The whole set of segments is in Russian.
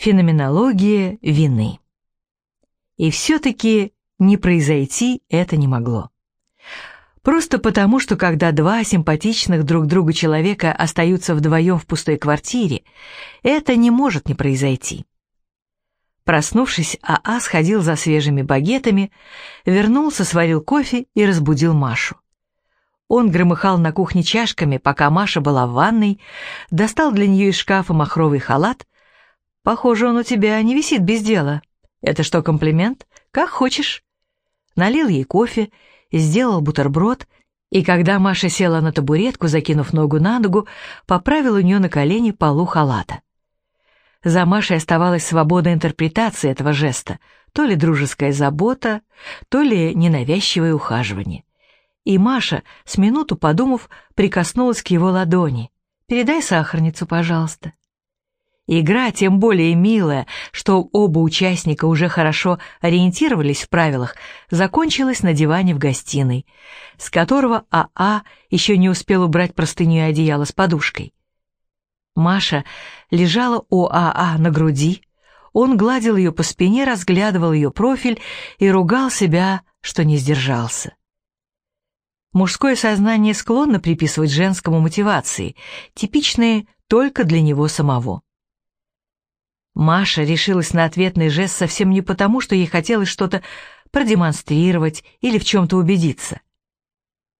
Феноменология вины. И все-таки не произойти это не могло. Просто потому, что когда два симпатичных друг другу человека остаются вдвоем в пустой квартире, это не может не произойти. Проснувшись, АА сходил за свежими багетами, вернулся, сварил кофе и разбудил Машу. Он громыхал на кухне чашками, пока Маша была в ванной, достал для нее из шкафа махровый халат. «Похоже, он у тебя не висит без дела. Это что, комплимент? Как хочешь». Налил ей кофе, сделал бутерброд, и когда Маша села на табуретку, закинув ногу на ногу, поправил у нее на колени полу халата. За Машей оставалась свобода интерпретации этого жеста, то ли дружеская забота, то ли ненавязчивое ухаживание. И Маша, с минуту подумав, прикоснулась к его ладони. «Передай сахарницу, пожалуйста». Игра тем более милая, что оба участника уже хорошо ориентировались в правилах, закончилась на диване в гостиной, с которого АА а еще не успел убрать простыню и одеяло с подушкой. Маша лежала у АА на груди, он гладил ее по спине, разглядывал ее профиль и ругал себя, что не сдержался. Мужское сознание склонно приписывать женскому мотивации, типичные только для него самого. Маша решилась на ответный жест совсем не потому, что ей хотелось что-то продемонстрировать или в чем-то убедиться.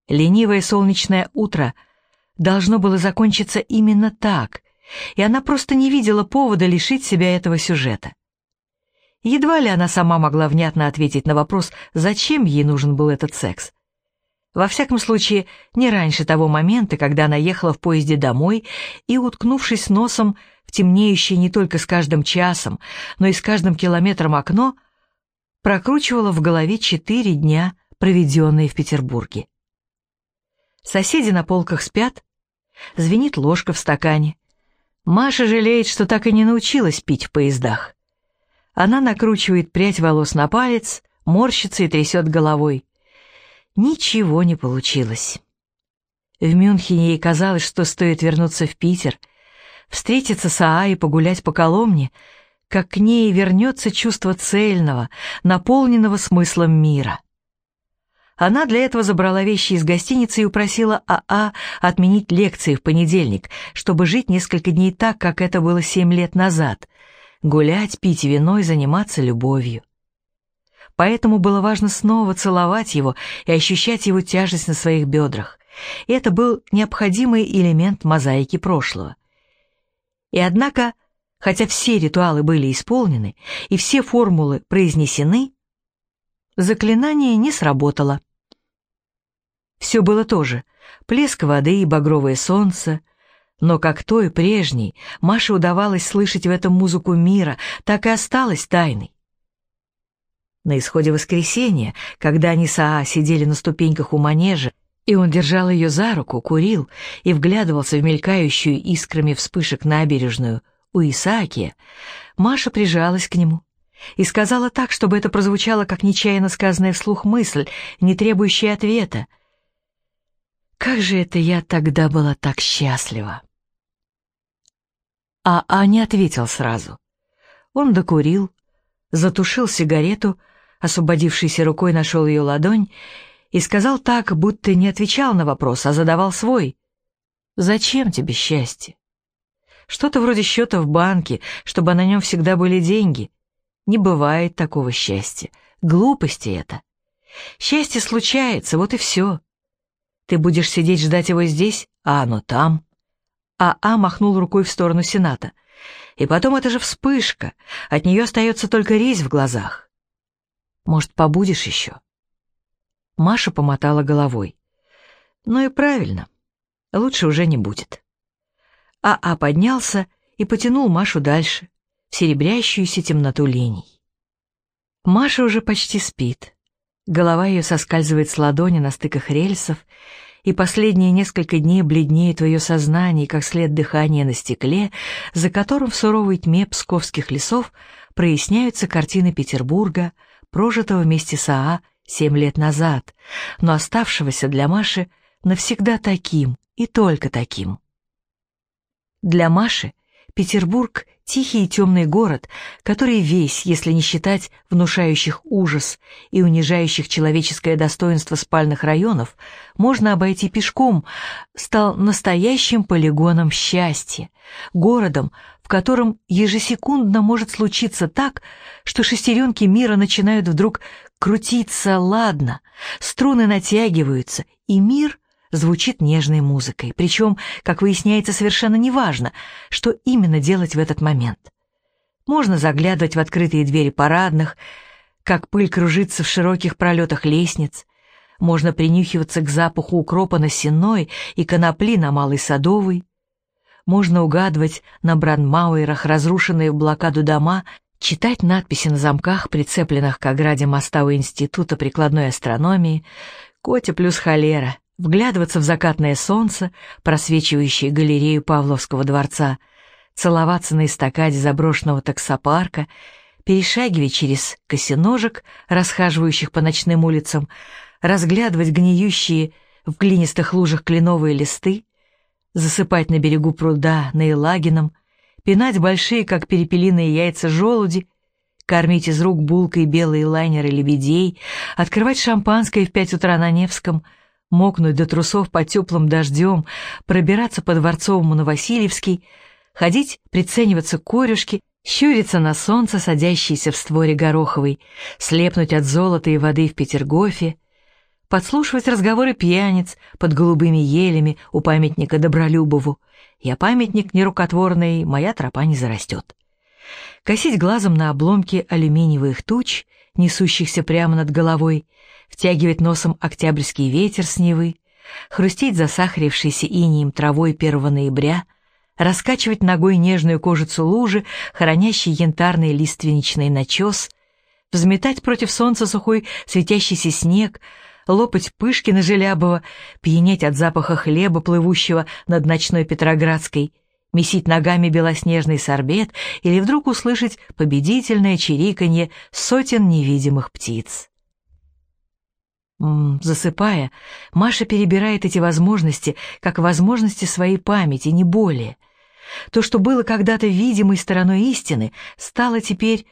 Ленивое солнечное утро должно было закончиться именно так, и она просто не видела повода лишить себя этого сюжета. Едва ли она сама могла внятно ответить на вопрос, зачем ей нужен был этот секс. Во всяком случае, не раньше того момента, когда она ехала в поезде домой и, уткнувшись носом в темнеющее не только с каждым часом, но и с каждым километром окно, прокручивала в голове четыре дня, проведенные в Петербурге. Соседи на полках спят, звенит ложка в стакане, Маша жалеет, что так и не научилась пить в поездах. Она накручивает прядь волос на палец, морщится и трясет головой. Ничего не получилось. В Мюнхене ей казалось, что стоит вернуться в Питер, встретиться с Аа и погулять по Коломне, как к ней вернется чувство цельного, наполненного смыслом мира. Она для этого забрала вещи из гостиницы и упросила АА отменить лекции в понедельник, чтобы жить несколько дней так, как это было семь лет назад. Гулять, пить вино и заниматься любовью. Поэтому было важно снова целовать его и ощущать его тяжесть на своих бедрах. И это был необходимый элемент мозаики прошлого. И однако, хотя все ритуалы были исполнены и все формулы произнесены, заклинание не сработало. Все было то же — плеск воды и багровое солнце. Но как той прежней, Маше удавалось слышать в этом музыку мира, так и осталась тайной. На исходе воскресенья, когда они с Аа сидели на ступеньках у манежа, и он держал ее за руку, курил и вглядывался в мелькающую искрами вспышек набережную у Исаакия, Маша прижалась к нему и сказала так, чтобы это прозвучало как нечаянно сказанная вслух мысль, не требующая ответа — как же это я тогда была так счастлива? А А не ответил сразу. Он докурил, затушил сигарету, освободившейся рукой нашел ее ладонь и сказал так, будто не отвечал на вопрос, а задавал свой. «Зачем тебе счастье?» Что-то вроде счета в банке, чтобы на нем всегда были деньги. Не бывает такого счастья. Глупости это. Счастье случается, вот и все. Ты будешь сидеть ждать его здесь, а оно там. А А махнул рукой в сторону Сената. И потом это же вспышка, от нее остается только резь в глазах. Может, побудешь еще? Маша помотала головой. Ну и правильно, лучше уже не будет. А А поднялся и потянул Машу дальше, в серебрящуюся темноту линий. Маша уже почти спит. Голова ее соскальзывает с ладони на стыках рельсов, и последние несколько дней бледнеет в ее сознании, как след дыхания на стекле, за которым в суровой тьме псковских лесов проясняются картины Петербурга, прожитого вместе с Аа семь лет назад, но оставшегося для Маши навсегда таким и только таким. Для Маши Петербург — тихий и темный город, который весь, если не считать внушающих ужас и унижающих человеческое достоинство спальных районов, можно обойти пешком, стал настоящим полигоном счастья, городом, котором ежесекундно может случиться так, что шестеренки мира начинают вдруг крутиться ладно, струны натягиваются, и мир звучит нежной музыкой, причем, как выясняется, совершенно неважно, что именно делать в этот момент. Можно заглядывать в открытые двери парадных, как пыль кружится в широких пролетах лестниц, можно принюхиваться к запаху укропа на Сенной и конопли на Малой Садовой, можно угадывать на Бранмауэрах разрушенные в блокаду дома, читать надписи на замках, прицепленных к ограде моста у Института прикладной астрономии, Котя плюс холера, вглядываться в закатное солнце, просвечивающее галерею Павловского дворца, целоваться на эстакаде заброшенного таксопарка, перешагивать через косиножек, расхаживающих по ночным улицам, разглядывать гниющие в глинистых лужах кленовые листы, засыпать на берегу пруда на Елагином, пинать большие, как перепелиные яйца, желуди, кормить из рук булкой белые лайнеры лебедей, открывать шампанское в пять утра на Невском — мокнуть до трусов под теплым дождем, пробираться по Дворцовому на Васильевский, ходить, прицениваться к корюшке, щуриться на солнце, садящееся в створе Гороховой, слепнуть от золота и воды в Петергофе, подслушивать разговоры пьяниц под голубыми елями у памятника Добролюбову. Я памятник нерукотворный, моя тропа не зарастет. Косить глазом на обломки алюминиевых туч, несущихся прямо над головой, втягивать носом октябрьский ветер с Невы, хрустеть засахарившейся инием травой 1 ноября, раскачивать ногой нежную кожицу лужи, хранящий янтарный лиственничный начес, взметать против солнца сухой светящийся снег, лопать пышки на Желябова, пьянеть от запаха хлеба, плывущего над ночной Петроградской, месить ногами белоснежный сорбет или вдруг услышать победительное чириканье сотен невидимых птиц. Засыпая, Маша перебирает эти возможности, как возможности своей памяти, не более. То, что было когда-то видимой стороной истины, стало теперь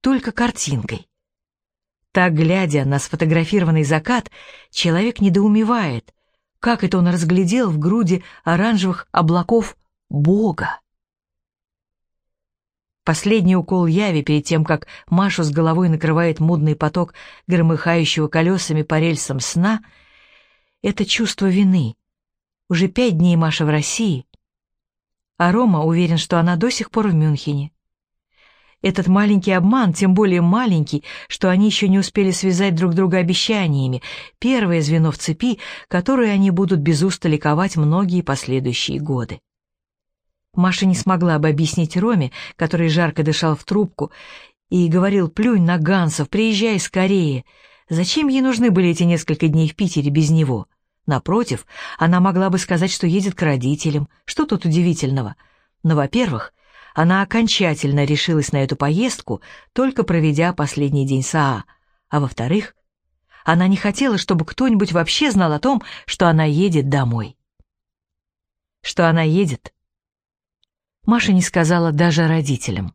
только картинкой. Так, глядя на сфотографированный закат, человек недоумевает, как это он разглядел в груди оранжевых облаков Бога. Последний укол яви перед тем, как Машу с головой накрывает мудный поток громыхающего колесами по рельсам сна, это чувство вины. Уже пять дней Маша в России, а Рома уверен, что она до сих пор в Мюнхене. Этот маленький обман, тем более маленький, что они еще не успели связать друг друга обещаниями, первое звено в цепи, которое они будут без устали ковать многие последующие годы. Маша не смогла бы объяснить Роме, который жарко дышал в трубку, и говорил «плюнь на Гансов, приезжай скорее». Зачем ей нужны были эти несколько дней в Питере без него? Напротив, она могла бы сказать, что едет к родителям. Что тут удивительного? Но, во-первых, она окончательно решилась на эту поездку, только проведя последний день САА. А во-вторых, она не хотела, чтобы кто-нибудь вообще знал о том, что она едет домой. Что она едет, Маша не сказала даже родителям.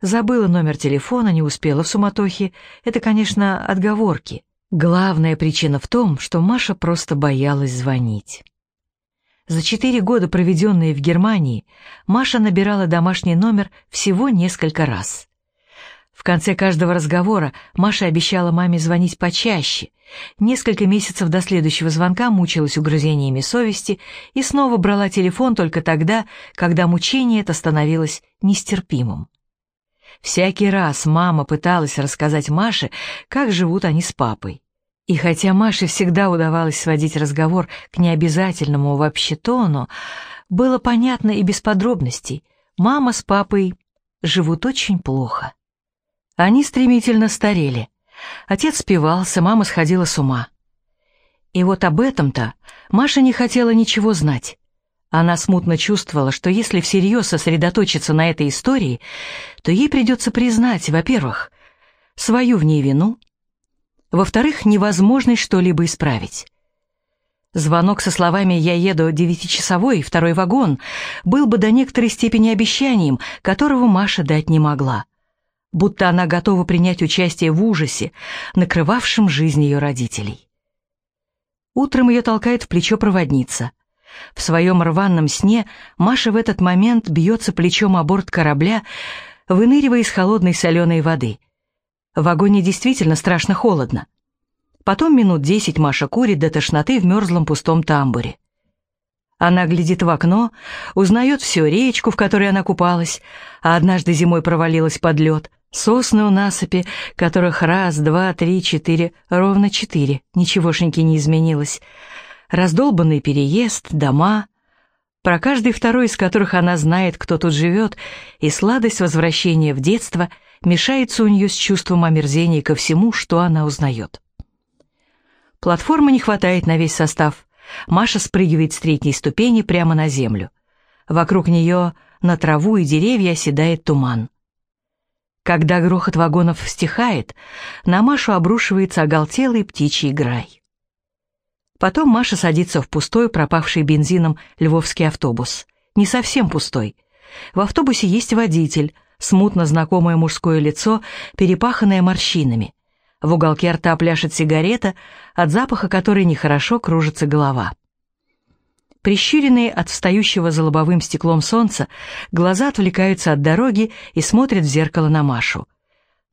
Забыла номер телефона, не успела в суматохе. Это, конечно, отговорки. Главная причина в том, что Маша просто боялась звонить. За четыре года, проведенные в Германии, Маша набирала домашний номер всего несколько раз. В конце каждого разговора Маша обещала маме звонить почаще. Несколько месяцев до следующего звонка мучилась угрызениями совести и снова брала телефон только тогда, когда мучение это становилось нестерпимым. Всякий раз мама пыталась рассказать Маше, как живут они с папой. И хотя Маше всегда удавалось сводить разговор к необязательному вообще тону, было понятно и без подробностей, мама с папой живут очень плохо. Они стремительно старели. Отец спивался, мама сходила с ума. И вот об этом-то Маша не хотела ничего знать. Она смутно чувствовала, что если всерьез сосредоточиться на этой истории, то ей придется признать, во-первых, свою в ней вину, во-вторых, невозможность что-либо исправить. Звонок со словами «Я еду девятичасовой, второй вагон» был бы до некоторой степени обещанием, которого Маша дать не могла. Будто она готова принять участие в ужасе, накрывавшем жизнь ее родителей. Утром ее толкает в плечо проводница. В своем рваном сне Маша в этот момент бьется плечом о борт корабля, выныривая из холодной соленой воды. В вагоне действительно страшно холодно. Потом минут десять Маша курит до тошноты в мерзлом пустом тамбуре. Она глядит в окно, узнает всю речку, в которой она купалась, а однажды зимой провалилась под лед, сосны у насыпи, которых раз, два, три, четыре, ровно четыре, ничегошеньки не изменилось, раздолбанный переезд, дома, про каждый второй из которых она знает, кто тут живет, и сладость возвращения в детство мешается у нее с чувством омерзения ко всему, что она узнает. Платформы не хватает на весь состав. Маша спрыгивает с третьей ступени прямо на землю. Вокруг нее на траву и деревья оседает туман. Когда грохот вагонов стихает, на Машу обрушивается оголтелый птичий грай. Потом Маша садится в пустой, пропавший бензином львовский автобус. Не совсем пустой. В автобусе есть водитель, смутно знакомое мужское лицо, перепаханное морщинами. В уголке рта пляшет сигарета, от запаха которой нехорошо кружится голова. Прищуренные от встающего за лобовым стеклом солнца, глаза отвлекаются от дороги и смотрят в зеркало на Машу.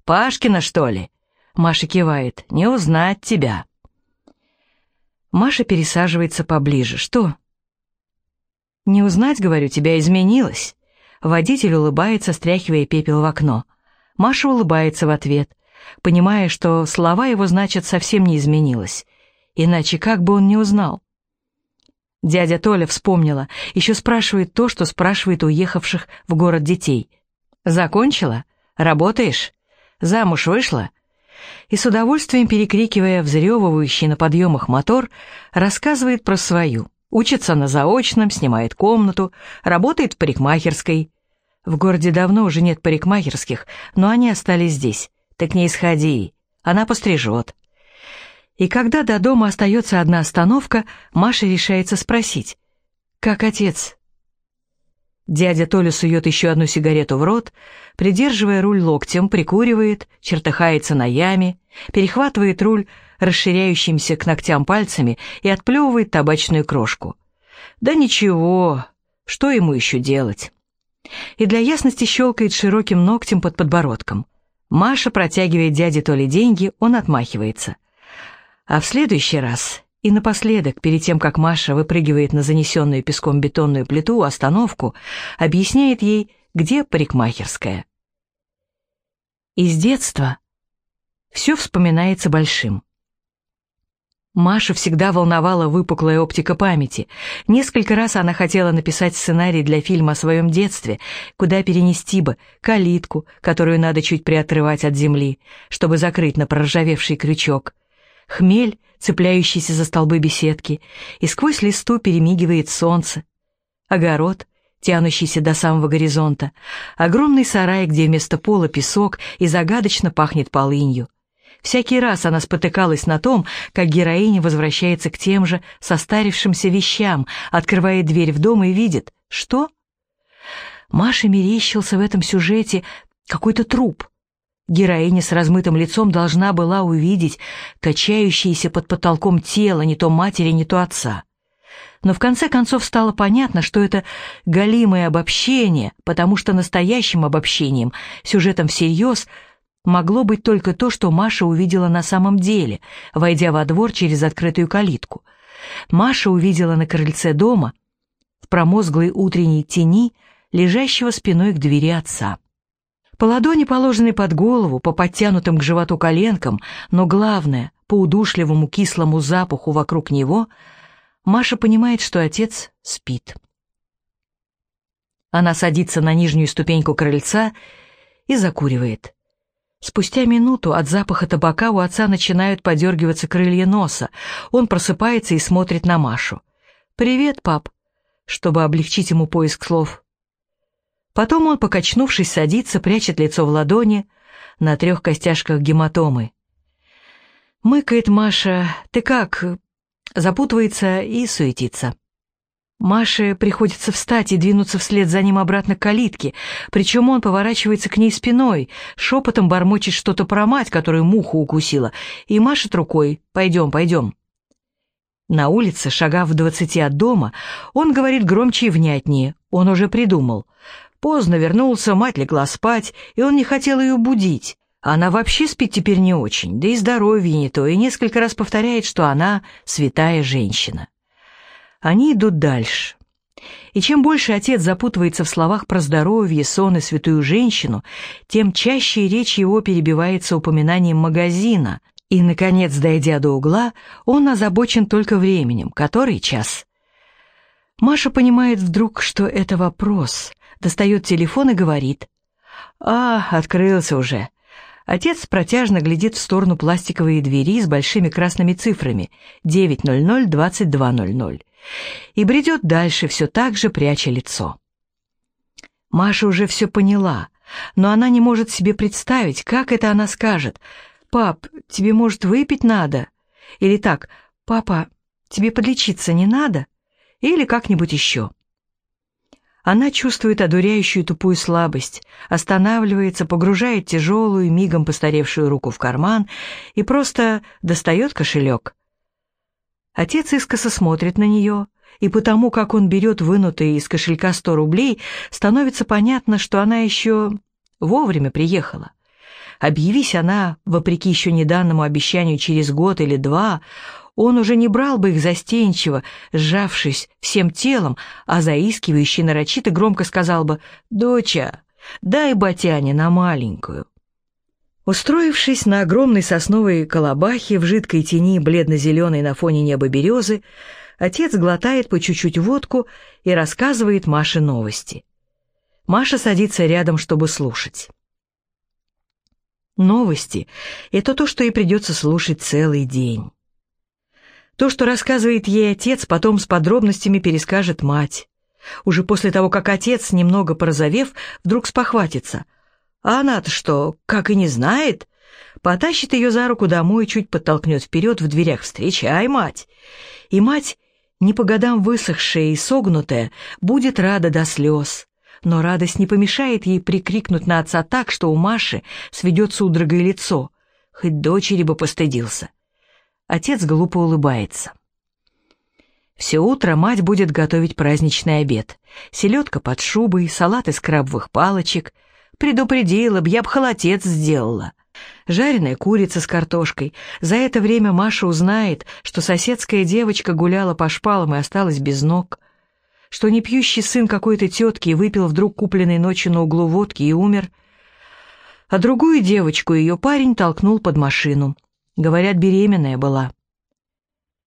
«Пашкина, что ли?» Маша кивает. «Не узнать тебя». Маша пересаживается поближе. «Что?» «Не узнать, говорю, тебя изменилось». Водитель улыбается, стряхивая пепел в окно. Маша улыбается в ответ понимая, что слова его, значит, совсем не изменилось. Иначе как бы он не узнал? Дядя Толя вспомнила, еще спрашивает то, что спрашивает уехавших в город детей. «Закончила? Работаешь? Замуж вышла?» И с удовольствием перекрикивая взрёвывающий на подъемах мотор, рассказывает про свою. Учится на заочном, снимает комнату, работает в парикмахерской. В городе давно уже нет парикмахерских, но они остались здесь. Ты к ней сходи, она пострижет. И когда до дома остается одна остановка, Маша решается спросить, «Как отец?» Дядя Толя сует еще одну сигарету в рот, придерживая руль локтем, прикуривает, чертыхается на яме, перехватывает руль расширяющимися к ногтям пальцами и отплевывает табачную крошку. Да ничего, что ему еще делать? И для ясности щелкает широким ногтем под подбородком. Маша протягивает дяде Толе деньги, он отмахивается. А в следующий раз и напоследок, перед тем, как Маша выпрыгивает на занесенную песком бетонную плиту остановку, объясняет ей, где парикмахерская. Из детства все вспоминается большим. Маша всегда волновала выпуклая оптика памяти. Несколько раз она хотела написать сценарий для фильма о своем детстве, куда перенести бы калитку, которую надо чуть приотрывать от земли, чтобы закрыть на проржавевший крючок. Хмель, цепляющийся за столбы беседки, и сквозь листу перемигивает солнце. Огород, тянущийся до самого горизонта, огромный сарай, где вместо пола песок и загадочно пахнет полынью. Всякий раз она спотыкалась на том, как героиня возвращается к тем же состарившимся вещам, открывает дверь в дом и видит, что? Маша мерещился в этом сюжете какой-то труп. Героиня с размытым лицом должна была увидеть качающееся под потолком тело не то матери, не то отца. Но в конце концов стало понятно, что это галимое обобщение, потому что настоящим обобщением, сюжетом всерьез – могло быть только то, что Маша увидела на самом деле, войдя во двор через открытую калитку. Маша увидела на крыльце дома, в промозглой утренней тени, лежащего спиной к двери отца. По ладони, положенной под голову, по подтянутым к животу коленкам, но главное, по удушливому кислому запаху вокруг него, Маша понимает, что отец спит. Она садится на нижнюю ступеньку крыльца и закуривает. Спустя минуту от запаха табака у отца начинают подергиваться крылья носа. Он просыпается и смотрит на Машу. «Привет, пап», чтобы облегчить ему поиск слов. Потом он, покачнувшись, садится, прячет лицо в ладони, на трех костяшках гематомы. «Мыкает Маша. Ты как? запутывается и суетится. Маше приходится встать и двинуться вслед за ним обратно к калитке, причем он поворачивается к ней спиной, шепотом бормочет что-то про мать, которую муху укусила, и машет рукой «пойдем, пойдем». На улице, шагав в двадцати от дома, он говорит громче и внятнее, он уже придумал. Поздно вернулся, мать легла спать, и он не хотел ее будить. Она вообще спит теперь не очень, да и здоровье не то, и несколько раз повторяет, что она святая женщина. Они идут дальше. И чем больше отец запутывается в словах про здоровье, сон и святую женщину, тем чаще речь его перебивается упоминанием магазина, и, наконец, дойдя до угла, он озабочен только временем, который час. Маша понимает вдруг, что это вопрос, достает телефон и говорит. «А, открылся уже». Отец протяжно глядит в сторону пластиковой двери с большими красными цифрами 900-2200 и бредет дальше, все так же пряча лицо. Маша уже все поняла, но она не может себе представить, как это она скажет. «Пап, тебе, может, выпить надо?» Или так «Папа, тебе подлечиться не надо?» Или как-нибудь еще. Она чувствует одуряющую тупую слабость, останавливается, погружает тяжелую, мигом постаревшую руку в карман и просто достает кошелек. Отец искоса смотрит на нее, и потому, как он берет вынутые из кошелька сто рублей, становится понятно, что она еще вовремя приехала. Объявись она, вопреки еще неданному обещанию через год или два, он уже не брал бы их застенчиво, сжавшись всем телом, а заискивающий нарочито громко сказал бы «Доча, дай батяне на маленькую». Устроившись на огромной сосновой колобахе в жидкой тени бледно-зеленой на фоне неба березы, отец глотает по чуть-чуть водку и рассказывает Маше новости. Маша садится рядом, чтобы слушать. Новости — это то, что ей придется слушать целый день. То, что рассказывает ей отец, потом с подробностями перескажет мать. Уже после того, как отец, немного порозовев, вдруг спохватится — а она-то что, как и не знает? Потащит ее за руку домой, чуть подтолкнет вперед в дверях. «Встречай, мать!» И мать, не по годам высохшая и согнутая, будет рада до слез. Но радость не помешает ей прикрикнуть на отца так, что у Маши сведет судорогой лицо. Хоть дочери бы постыдился. Отец глупо улыбается. Все утро мать будет готовить праздничный обед. Селедка под шубой, салат из крабовых палочек — Предупредила б, я б холодец сделала. Жареная курица с картошкой. За это время Маша узнает, что соседская девочка гуляла по шпалам и осталась без ног. Что непьющий сын какой-то тетки выпил вдруг купленной ночью на углу водки и умер. А другую девочку ее парень толкнул под машину. Говорят, беременная была.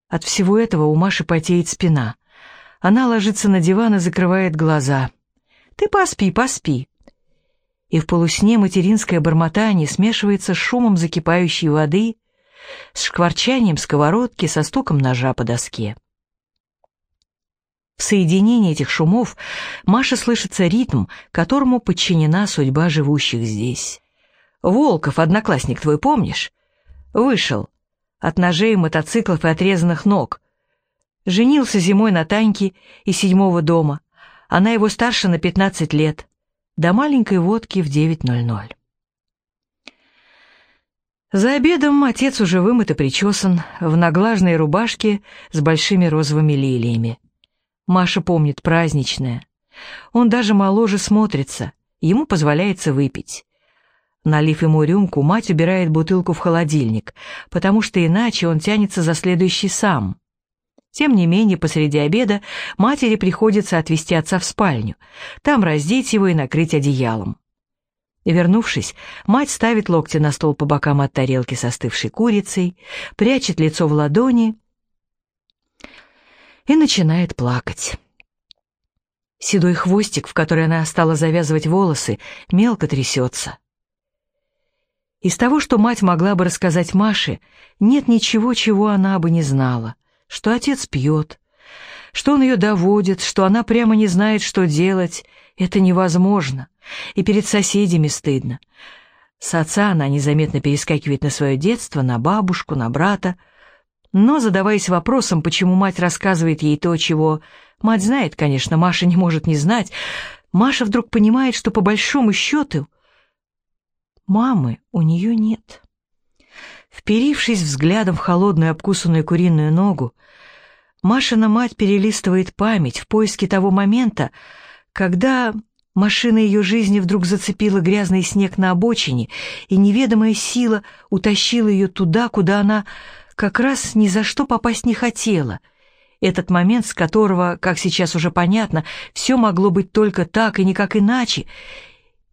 От всего этого у Маши потеет спина. Она ложится на диван и закрывает глаза. «Ты поспи, поспи и в полусне материнское бормотание смешивается с шумом закипающей воды, с шкварчанием сковородки, со стуком ножа по доске. В соединении этих шумов Маша слышится ритм, которому подчинена судьба живущих здесь. Волков, одноклассник твой, помнишь? Вышел. От ножей, мотоциклов и отрезанных ног. Женился зимой на Таньке из седьмого дома. Она его старше на пятнадцать лет до маленькой водки в 9.00. За обедом отец уже вымыт и причесан, в наглажной рубашке с большими розовыми лилиями. Маша помнит праздничное. Он даже моложе смотрится, ему позволяется выпить. Налив ему рюмку, мать убирает бутылку в холодильник, потому что иначе он тянется за следующий сам. Тем не менее, посреди обеда матери приходится отвезти отца в спальню, там раздеть его и накрыть одеялом. Вернувшись, мать ставит локти на стол по бокам от тарелки с остывшей курицей, прячет лицо в ладони и начинает плакать. Седой хвостик, в который она стала завязывать волосы, мелко трясется. Из того, что мать могла бы рассказать Маше, нет ничего, чего она бы не знала что отец пьет, что он ее доводит, что она прямо не знает, что делать. Это невозможно, и перед соседями стыдно. С отца она незаметно перескакивает на свое детство, на бабушку, на брата. Но, задаваясь вопросом, почему мать рассказывает ей то, чего мать знает, конечно, Маша не может не знать, Маша вдруг понимает, что по большому счету мамы у нее нет. Вперившись взглядом в холодную обкусанную куриную ногу, Машина мать перелистывает память в поиске того момента, когда машина ее жизни вдруг зацепила грязный снег на обочине, и неведомая сила утащила ее туда, куда она как раз ни за что попасть не хотела. Этот момент, с которого, как сейчас уже понятно, все могло быть только так и никак иначе,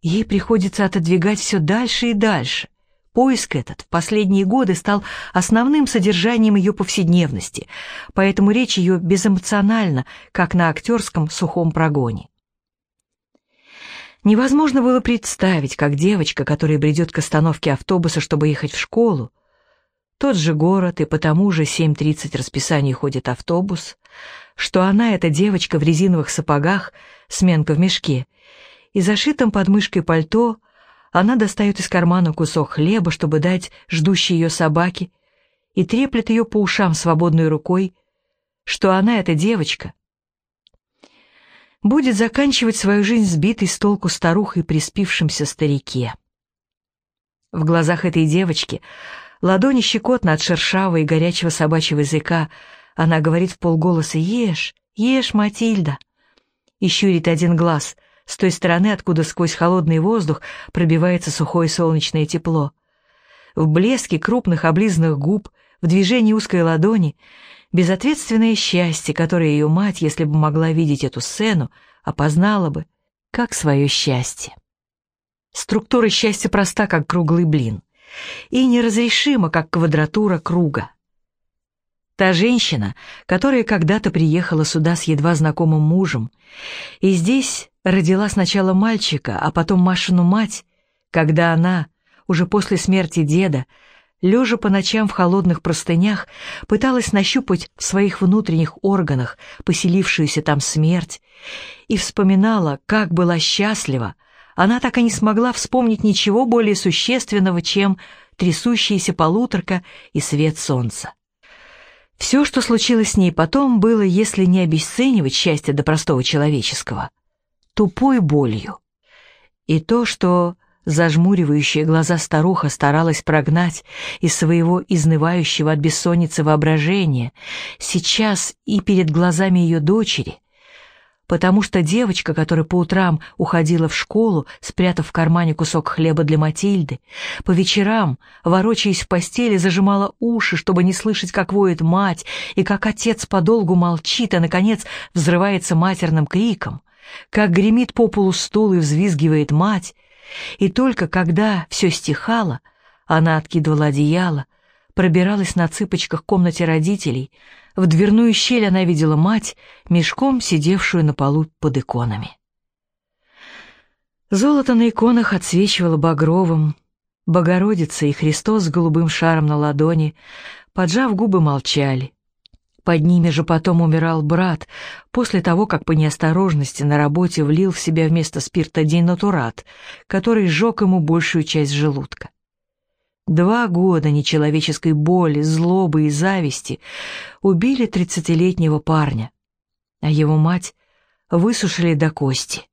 ей приходится отодвигать все дальше и дальше. Поиск этот в последние годы стал основным содержанием ее повседневности, поэтому речь ее безэмоциональна, как на актерском сухом прогоне. Невозможно было представить, как девочка, которая бредет к остановке автобуса, чтобы ехать в школу, тот же город, и по тому же 7.30 расписанию ходит автобус, что она, эта девочка в резиновых сапогах, сменка в мешке, и зашитом под пальто, она достает из кармана кусок хлеба, чтобы дать ждущей ее собаке, и треплет ее по ушам свободной рукой, что она, эта девочка, будет заканчивать свою жизнь сбитой с толку старухой при спившемся старике. В глазах этой девочки Ладони щекотно от шершавого и горячего собачьего языка. Она говорит в полголоса «Ешь, ешь, Матильда!» И щурит один глаз с той стороны, откуда сквозь холодный воздух пробивается сухое солнечное тепло. В блеске крупных облизанных губ, в движении узкой ладони безответственное счастье, которое ее мать, если бы могла видеть эту сцену, опознала бы, как свое счастье. Структура счастья проста, как круглый блин и неразрешима, как квадратура круга. Та женщина, которая когда-то приехала сюда с едва знакомым мужем, и здесь родила сначала мальчика, а потом Машину мать, когда она, уже после смерти деда, лежа по ночам в холодных простынях, пыталась нащупать в своих внутренних органах поселившуюся там смерть и вспоминала, как была счастлива, она так и не смогла вспомнить ничего более существенного, чем трясущаяся полуторка и свет солнца. Все, что случилось с ней потом, было, если не обесценивать счастье до простого человеческого, тупой болью. И то, что зажмуривающая глаза старуха старалась прогнать из своего изнывающего от бессонницы воображения, сейчас и перед глазами ее дочери — потому что девочка, которая по утрам уходила в школу, спрятав в кармане кусок хлеба для Матильды, по вечерам, ворочаясь в постели, зажимала уши, чтобы не слышать, как воет мать, и как отец подолгу молчит, а, наконец, взрывается матерным криком, как гремит по полу стул и взвизгивает мать, и только когда все стихало, она откидывала одеяло, пробиралась на цыпочках в комнате родителей, в дверную щель она видела мать, мешком сидевшую на полу под иконами. Золото на иконах отсвечивало багровым, Богородица и Христос с голубым шаром на ладони, поджав губы, молчали. Под ними же потом умирал брат, после того, как по неосторожности на работе влил в себя вместо спирта денатурат, который сжег ему большую часть желудка. Два года нечеловеческой боли, злобы и зависти убили тридцатилетнего парня, а его мать высушили до кости.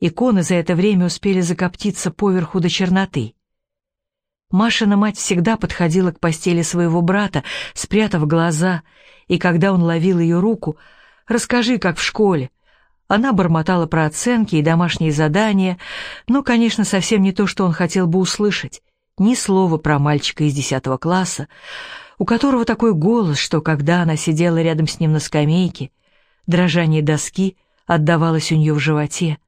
Иконы за это время успели закоптиться поверху до черноты. Машина мать всегда подходила к постели своего брата, спрятав глаза, и когда он ловил ее руку, «Расскажи, как в школе», она бормотала про оценки и домашние задания, но, конечно, совсем не то, что он хотел бы услышать. Ни слова про мальчика из десятого класса, у которого такой голос, что когда она сидела рядом с ним на скамейке, дрожание доски отдавалось у нее в животе,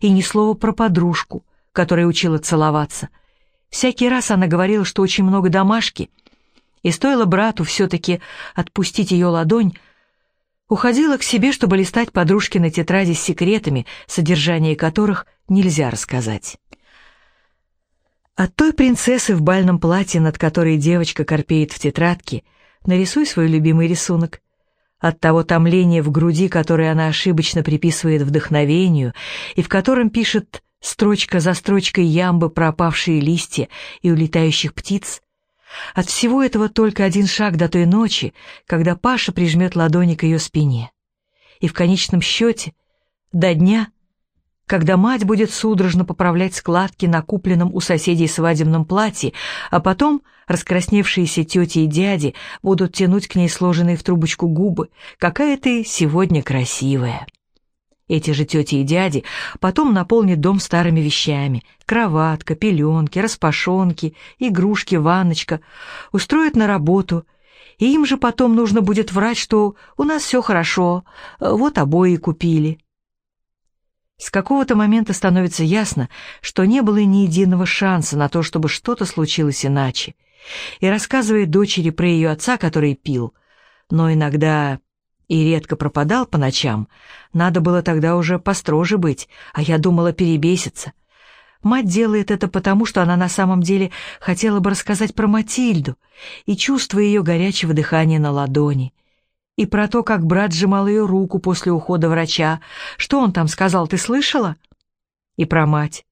и ни слова про подружку, которая учила целоваться. Всякий раз она говорила, что очень много домашки, и стоило брату все-таки отпустить ее ладонь, уходила к себе, чтобы листать подружки на тетради с секретами, содержание которых нельзя рассказать. От той принцессы в бальном платье, над которой девочка корпеет в тетрадке, нарисуй свой любимый рисунок. От того томления в груди, которое она ошибочно приписывает вдохновению, и в котором пишет строчка за строчкой ямбы про опавшие листья и улетающих птиц, От всего этого только один шаг до той ночи, когда Паша прижмет ладони к ее спине. И в конечном счете до дня, когда мать будет судорожно поправлять складки на купленном у соседей свадебном платье, а потом раскрасневшиеся тети и дяди будут тянуть к ней сложенные в трубочку губы. «Какая ты сегодня красивая!» Эти же тети и дяди потом наполнят дом старыми вещами. Кроватка, пеленки, распашонки, игрушки, ванночка. Устроят на работу. И им же потом нужно будет врать, что у нас все хорошо, вот обои купили. С какого-то момента становится ясно, что не было ни единого шанса на то, чтобы что-то случилось иначе. И рассказывает дочери про ее отца, который пил. Но иногда и редко пропадал по ночам. Надо было тогда уже построже быть, а я думала перебеситься. Мать делает это потому, что она на самом деле хотела бы рассказать про Матильду и чувство ее горячего дыхания на ладони, и про то, как брат сжимал ее руку после ухода врача. Что он там сказал, ты слышала? И про мать,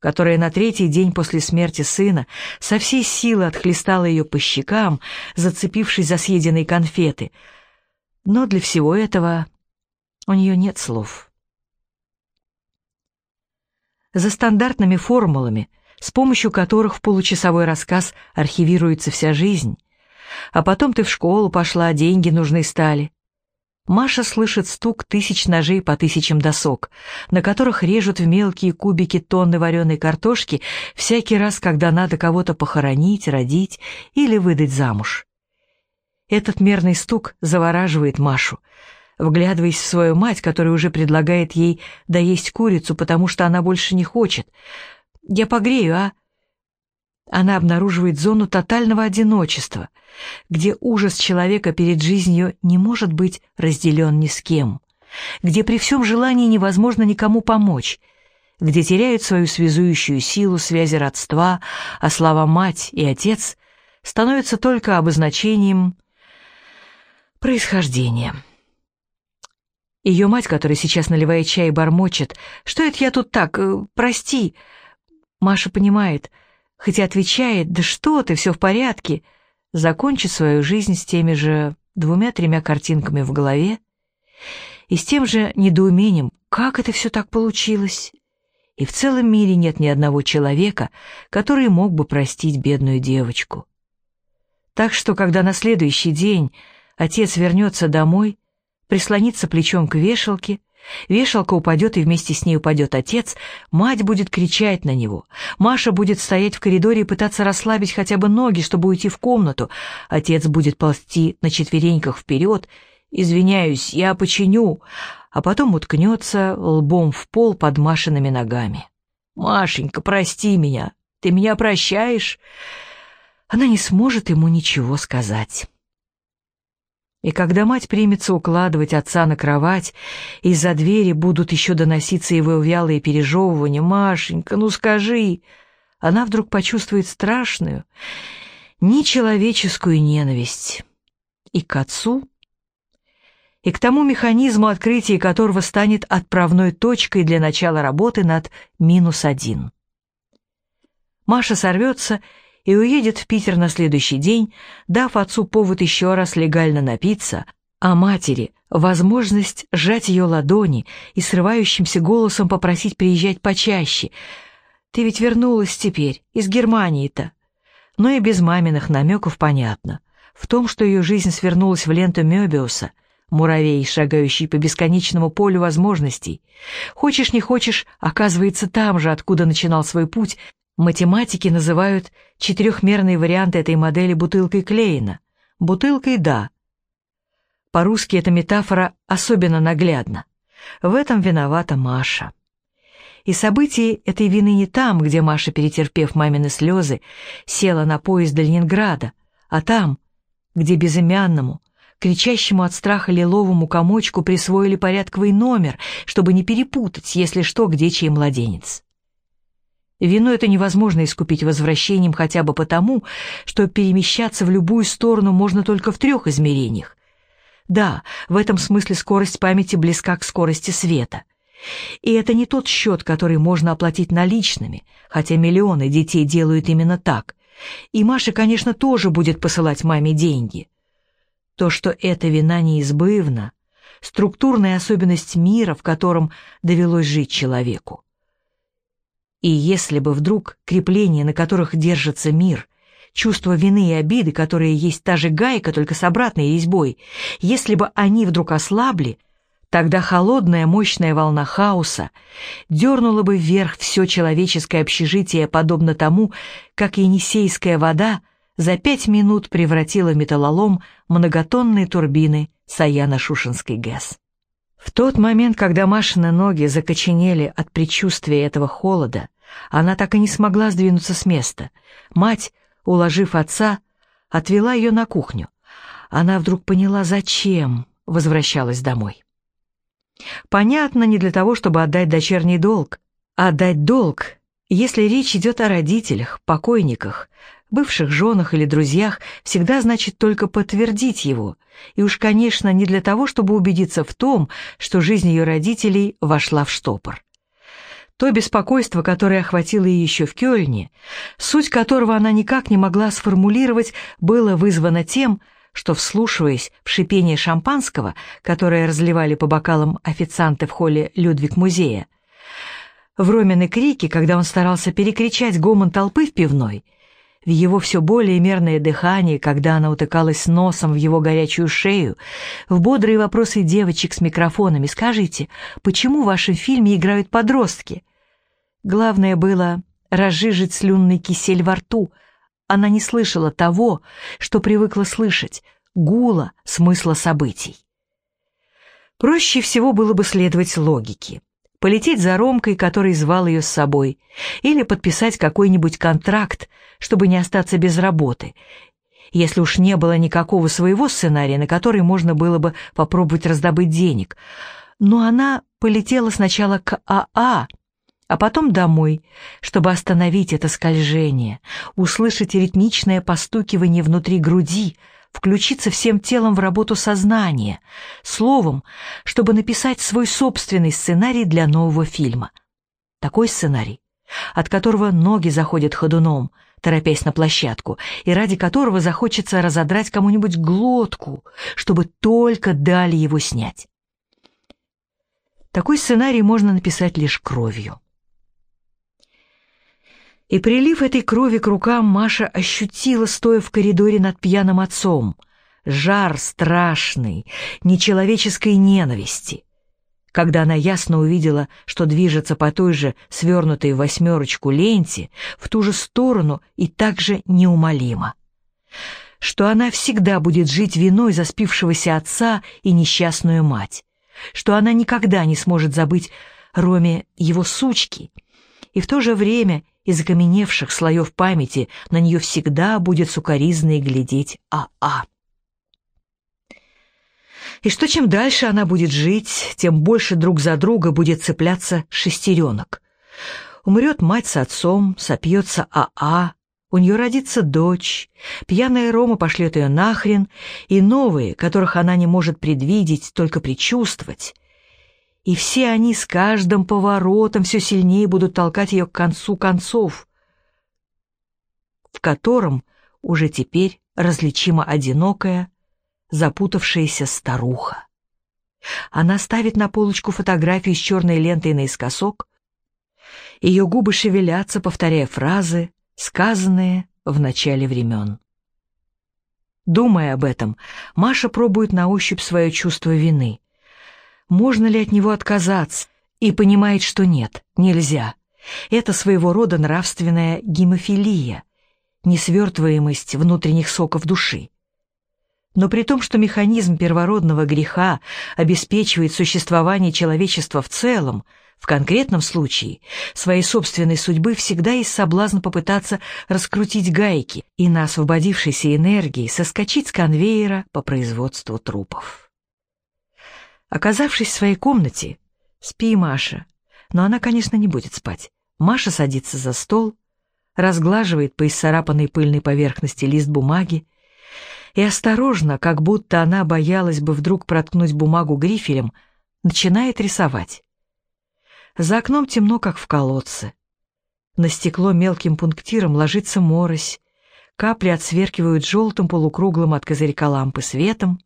которая на третий день после смерти сына со всей силы отхлестала ее по щекам, зацепившись за съеденные конфеты — но для всего этого у нее нет слов. За стандартными формулами, с помощью которых в получасовой рассказ архивируется вся жизнь, а потом ты в школу пошла, деньги нужны стали. Маша слышит стук тысяч ножей по тысячам досок, на которых режут в мелкие кубики тонны вареной картошки всякий раз, когда надо кого-то похоронить, родить или выдать замуж. Этот мерный стук завораживает Машу, вглядываясь в свою мать, которая уже предлагает ей доесть курицу, потому что она больше не хочет. «Я погрею, а?» Она обнаруживает зону тотального одиночества, где ужас человека перед жизнью не может быть разделен ни с кем, где при всем желании невозможно никому помочь, где теряют свою связующую силу связи родства, а слова «мать» и «отец» становятся только обозначением происхождения. Ее мать, которая сейчас наливает чай, бормочет. «Что это я тут так? Э, прости!» Маша понимает, хотя отвечает, «Да что ты, все в порядке!» Закончит свою жизнь с теми же двумя-тремя картинками в голове и с тем же недоумением, как это все так получилось. И в целом мире нет ни одного человека, который мог бы простить бедную девочку. Так что, когда на следующий день Отец вернется домой, прислонится плечом к вешалке, вешалка упадет, и вместе с ней упадет отец, мать будет кричать на него, Маша будет стоять в коридоре и пытаться расслабить хотя бы ноги, чтобы уйти в комнату, отец будет ползти на четвереньках вперед, «Извиняюсь, я починю», а потом уткнется лбом в пол под Машиными ногами. «Машенька, прости меня, ты меня прощаешь?» Она не сможет ему ничего сказать. И когда мать примется укладывать отца на кровать, из-за двери будут еще доноситься его вялые пережевывания. «Машенька, ну скажи!» Она вдруг почувствует страшную, нечеловеческую ненависть. И к отцу, и к тому механизму, открытия которого станет отправной точкой для начала работы над минус один. Маша сорвется и уедет в Питер на следующий день, дав отцу повод еще раз легально напиться, а матери — возможность сжать ее ладони и срывающимся голосом попросить приезжать почаще. «Ты ведь вернулась теперь, из Германии-то». Но и без маминых намеков понятно. В том, что ее жизнь свернулась в ленту Мёбиуса — муравей, шагающий по бесконечному полю возможностей. Хочешь не хочешь, оказывается там же, откуда начинал свой путь, Математики называют четырехмерные варианты этой модели бутылкой Клейна. Бутылкой – да. По-русски эта метафора особенно наглядна. В этом виновата Маша. И события этой вины не там, где Маша, перетерпев мамины слезы, села на поезд до Ленинграда, а там, где безымянному, кричащему от страха лиловому комочку присвоили порядковый номер, чтобы не перепутать, если что, где чей младенец. Вину это невозможно искупить возвращением хотя бы потому, что перемещаться в любую сторону можно только в трех измерениях. Да, в этом смысле скорость памяти близка к скорости света. И это не тот счет, который можно оплатить наличными, хотя миллионы детей делают именно так. И Маша, конечно, тоже будет посылать маме деньги. То, что эта вина неизбывна, структурная особенность мира, в котором довелось жить человеку. И если бы вдруг крепления, на которых держится мир, чувство вины и обиды, которые есть та же гайка, только с обратной резьбой, если бы они вдруг ослабли, тогда холодная мощная волна хаоса дернула бы вверх все человеческое общежитие, подобно тому, как енисейская вода за пять минут превратила в металлолом многотонные турбины Саяно-Шушенской ГЭС. В тот момент, когда Машины ноги закоченели от предчувствия этого холода, она так и не смогла сдвинуться с места. Мать, уложив отца, отвела ее на кухню. Она вдруг поняла, зачем возвращалась домой. Понятно, не для того, чтобы отдать дочерний долг. Отдать долг, если речь идет о родителях, покойниках, бывших женах или друзьях, всегда значит только подтвердить его, и уж, конечно, не для того, чтобы убедиться в том, что жизнь ее родителей вошла в штопор. То беспокойство, которое охватило ее еще в Кёльне, суть которого она никак не могла сформулировать, было вызвано тем, что, вслушиваясь в шипение шампанского, которое разливали по бокалам официанты в холле Людвиг-музея, в Ромины крики, когда он старался перекричать гомон толпы в пивной, в его все более мерное дыхание, когда она утыкалась носом в его горячую шею, в бодрые вопросы девочек с микрофонами «Скажите, почему в вашем фильме играют подростки?» Главное было разжижить слюнный кисель во рту. Она не слышала того, что привыкла слышать, гула смысла событий. Проще всего было бы следовать логике. Полететь за Ромкой, который звал ее с собой, или подписать какой-нибудь контракт, чтобы не остаться без работы, если уж не было никакого своего сценария, на который можно было бы попробовать раздобыть денег. Но она полетела сначала к АА, а потом домой, чтобы остановить это скольжение, услышать ритмичное постукивание внутри груди, включиться всем телом в работу сознания, словом, чтобы написать свой собственный сценарий для нового фильма. Такой сценарий, от которого ноги заходят ходуном, торопясь на площадку, и ради которого захочется разодрать кому-нибудь глотку, чтобы только дали его снять. Такой сценарий можно написать лишь кровью. И прилив этой крови к рукам Маша ощутила, стоя в коридоре над пьяным отцом. Жар страшный, нечеловеческой ненависти. Когда она ясно увидела, что движется по той же свернутой в восьмерочку ленте, в ту же сторону и так же неумолимо. Что она всегда будет жить виной заспившегося отца и несчастную мать. Что она никогда не сможет забыть Роме его сучки. И в то же время из окаменевших слоев памяти на нее всегда будет сукоризно глядеть АА. И что чем дальше она будет жить, тем больше друг за друга будет цепляться шестеренок. Умрет мать с отцом, сопьется АА, у нее родится дочь, пьяная Рома пошлет ее нахрен, и новые, которых она не может предвидеть, только предчувствовать, и все они с каждым поворотом все сильнее будут толкать ее к концу концов, в котором уже теперь различима одинокая, запутавшаяся старуха. Она ставит на полочку фотографию с черной лентой наискосок, ее губы шевелятся, повторяя фразы, сказанные в начале времен. Думая об этом, Маша пробует на ощупь свое чувство вины — можно ли от него отказаться, и понимает, что нет, нельзя. Это своего рода нравственная гемофилия, несвертываемость внутренних соков души. Но при том, что механизм первородного греха обеспечивает существование человечества в целом, в конкретном случае своей собственной судьбы всегда есть соблазн попытаться раскрутить гайки и на освободившейся энергии соскочить с конвейера по производству трупов. Оказавшись в своей комнате, спи, Маша. Но она, конечно, не будет спать. Маша садится за стол, разглаживает по исцарапанной пыльной поверхности лист бумаги и осторожно, как будто она боялась бы вдруг проткнуть бумагу грифелем, начинает рисовать. За окном темно, как в колодце. На стекло мелким пунктиром ложится морось, Капли отсверкивают желтым полукруглым от козырька лампы светом,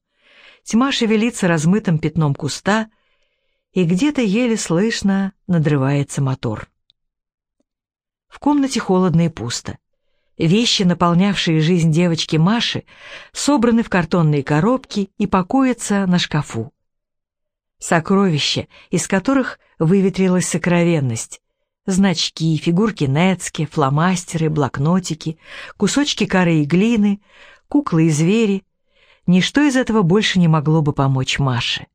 тьма шевелится размытым пятном куста, и где-то еле слышно надрывается мотор. В комнате холодно и пусто. Вещи, наполнявшие жизнь девочки Маши, собраны в картонные коробки и покоятся на шкафу. Сокровища, из которых выветрилась сокровенность. Значки, фигурки Нецки, фломастеры, блокнотики, кусочки коры и глины, куклы и звери. Ничто из этого больше не могло бы помочь Маше.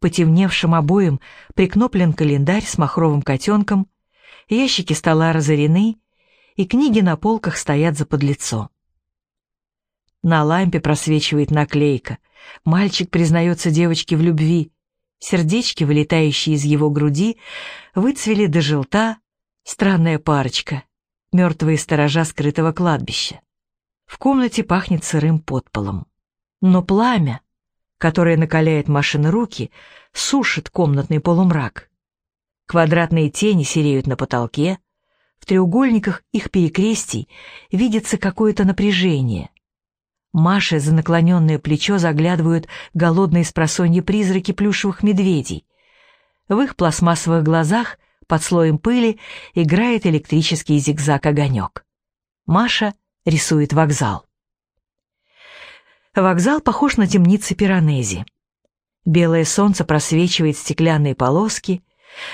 Потемневшим обоям прикноплен календарь с махровым котенком, ящики стола разорены, и книги на полках стоят за подлицо. На лампе просвечивает наклейка. Мальчик признается девочке в любви. Сердечки, вылетающие из его груди, выцвели до желта. Странная парочка. Мертвые сторожа скрытого кладбища. В комнате пахнет сырым подполом. Но пламя, которое накаляет машины руки, сушит комнатный полумрак. Квадратные тени сереют на потолке, в треугольниках их перекрестий видится какое-то напряжение. Маше за наклоненное плечо заглядывают голодные спросонья призраки плюшевых медведей. В их пластмассовых глазах под слоем пыли играет электрический зигзаг-огонек. Маша рисует вокзал. Вокзал похож на темницы Пиранези. Белое солнце просвечивает стеклянные полоски,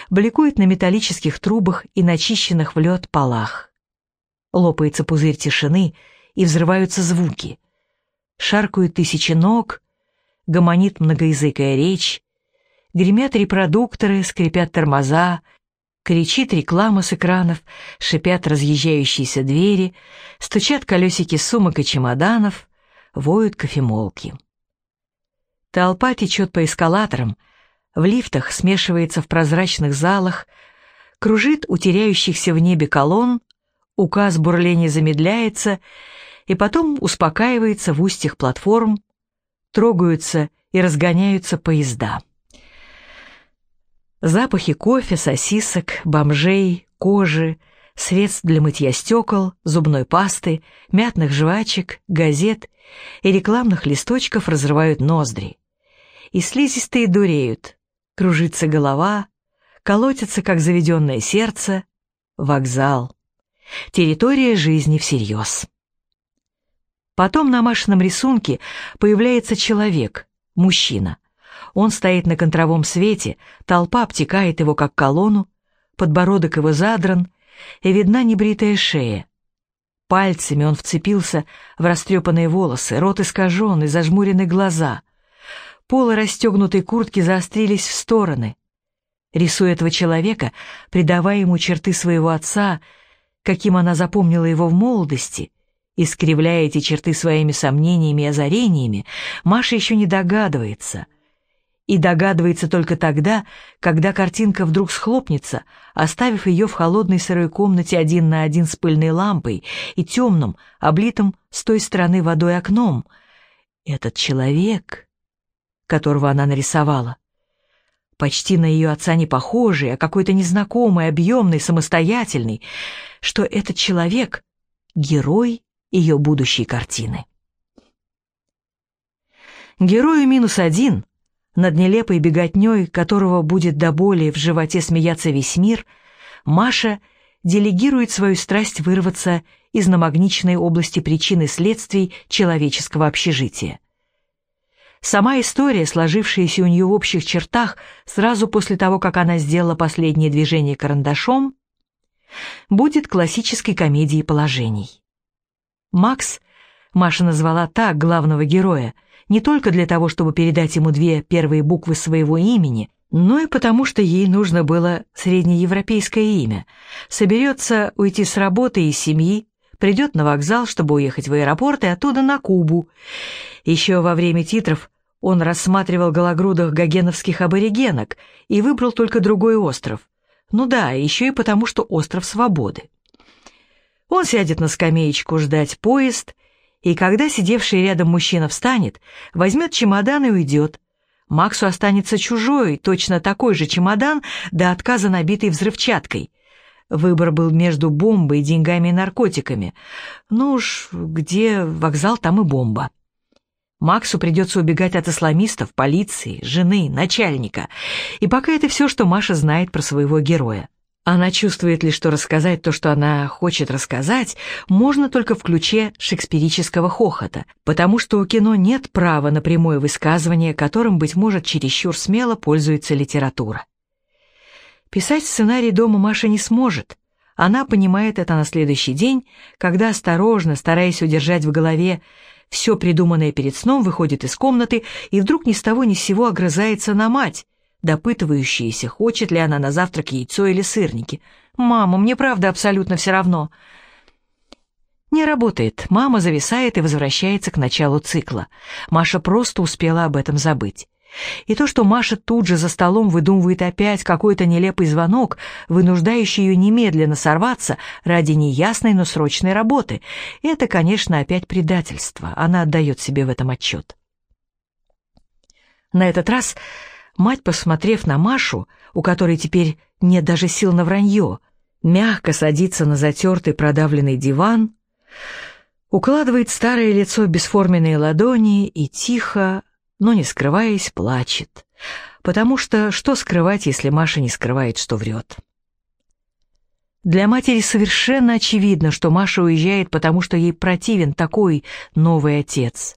бликует на металлических трубах и начищенных в лед полах. Лопается пузырь тишины, и взрываются звуки. Шаркают тысячи ног, гомонит многоязыкая речь, гремят репродукторы, скрипят тормоза, кричит реклама с экранов, шипят разъезжающиеся двери, стучат колесики сумок и чемоданов, воют кофемолки. Толпа течет по эскалаторам, в лифтах смешивается в прозрачных залах, кружит у теряющихся в небе колонн, указ бурления замедляется и потом успокаивается в устьях платформ, трогаются и разгоняются поезда. Запахи кофе, сосисок, бомжей, кожи, средств для мытья стекол, зубной пасты, мятных жвачек, газет и рекламных листочков разрывают ноздри. И слизистые дуреют, Кружится голова, колотится, как заведенное сердце. Вокзал. Территория жизни всерьез. Потом на Машином рисунке появляется человек, мужчина. Он стоит на контровом свете, толпа обтекает его, как колонну, подбородок его задран, и видна небритая шея. Пальцами он вцепился в растрепанные волосы, рот искажен и зажмурены глаза — Полы расстегнутой куртки заострились в стороны. Рисуя этого человека, придавая ему черты своего отца, каким она запомнила его в молодости, искривляя эти черты своими сомнениями и озарениями, Маша еще не догадывается. И догадывается только тогда, когда картинка вдруг схлопнется, оставив ее в холодной сырой комнате один на один с пыльной лампой и темным, облитым с той стороны водой окном. Этот человек которого она нарисовала. Почти на ее отца не похожий, а какой-то незнакомый, объемный, самостоятельный, что этот человек — герой ее будущей картины. Герою минус один, над нелепой беготней, которого будет до боли в животе смеяться весь мир, Маша делегирует свою страсть вырваться из намагниченной области причин и следствий человеческого общежития. Сама история, сложившаяся у нее в общих чертах сразу после того, как она сделала последнее движение карандашом, будет классической комедией положений. Макс, Маша назвала так главного героя, не только для того, чтобы передать ему две первые буквы своего имени, но и потому, что ей нужно было среднеевропейское имя. Соберется уйти с работы и семьи, придет на вокзал, чтобы уехать в аэропорт и оттуда на Кубу. Еще во время титров он рассматривал гологрудых гогеновских аборигенок и выбрал только другой остров. Ну да, еще и потому, что остров свободы. Он сядет на скамеечку ждать поезд, и когда сидевший рядом мужчина встанет, возьмет чемодан и уйдет. Максу останется чужой, точно такой же чемодан, до отказа набитый взрывчаткой. Выбор был между бомбой, деньгами и наркотиками. Ну уж, где вокзал, там и бомба. Максу придется убегать от исламистов, полиции, жены, начальника. И пока это все, что Маша знает про своего героя. Она чувствует ли, что рассказать то, что она хочет рассказать, можно только в ключе шекспирического хохота, потому что у кино нет права на прямое высказывание, которым, быть может, чересчур смело пользуется литература. Писать сценарий дома Маша не сможет. Она понимает это на следующий день, когда осторожно, стараясь удержать в голове все придуманное перед сном, выходит из комнаты и вдруг ни с того ни с сего огрызается на мать, допытывающаяся, хочет ли она на завтрак яйцо или сырники. «Мама, мне правда абсолютно все равно». Не работает. Мама зависает и возвращается к началу цикла. Маша просто успела об этом забыть. И то, что Маша тут же за столом выдумывает опять какой-то нелепый звонок, вынуждающий ее немедленно сорваться ради неясной, но срочной работы, это, конечно, опять предательство. Она отдает себе в этом отчет. На этот раз Мать, посмотрев на Машу, у которой теперь нет даже сил на вранье, мягко садится на затертый продавленный диван, укладывает старое лицо в бесформенные ладони и тихо, но не скрываясь, плачет. Потому что что скрывать, если Маша не скрывает, что врет? Для матери совершенно очевидно, что Маша уезжает, потому что ей противен такой новый отец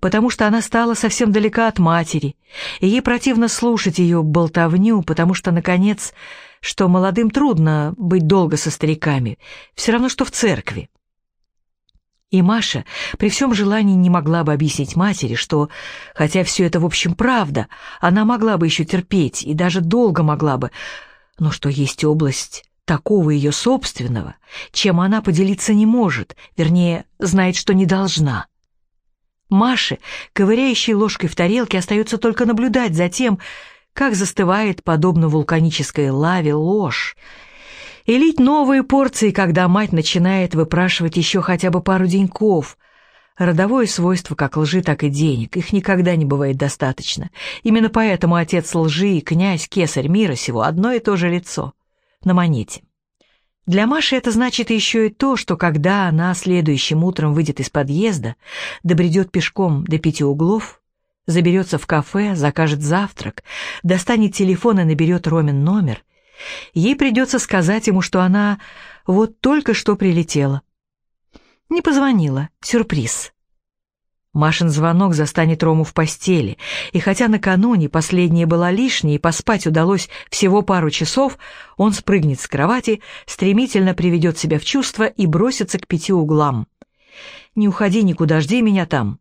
потому что она стала совсем далека от матери, и ей противно слушать ее болтовню, потому что, наконец, что молодым трудно быть долго со стариками, все равно, что в церкви. И Маша при всем желании не могла бы объяснить матери, что, хотя все это в общем правда, она могла бы еще терпеть и даже долго могла бы, но что есть область такого ее собственного, чем она поделиться не может, вернее, знает, что не должна. Маше, ковыряющей ложкой в тарелке, остается только наблюдать за тем, как застывает, подобно вулканической лаве, ложь, и лить новые порции, когда мать начинает выпрашивать еще хотя бы пару деньков. Родовое свойство как лжи, так и денег, их никогда не бывает достаточно. Именно поэтому отец лжи и князь, кесарь мира сего одно и то же лицо на монете. Для Маши это значит еще и то, что когда она следующим утром выйдет из подъезда, добредет пешком до пяти углов, заберется в кафе, закажет завтрак, достанет телефон и наберет Ромин номер, ей придется сказать ему, что она вот только что прилетела. Не позвонила, сюрприз. Машин звонок застанет Рому в постели, и хотя накануне последняя была лишней и поспать удалось всего пару часов, он спрыгнет с кровати, стремительно приведет себя в чувство и бросится к пяти углам. «Не уходи никуда, жди меня там».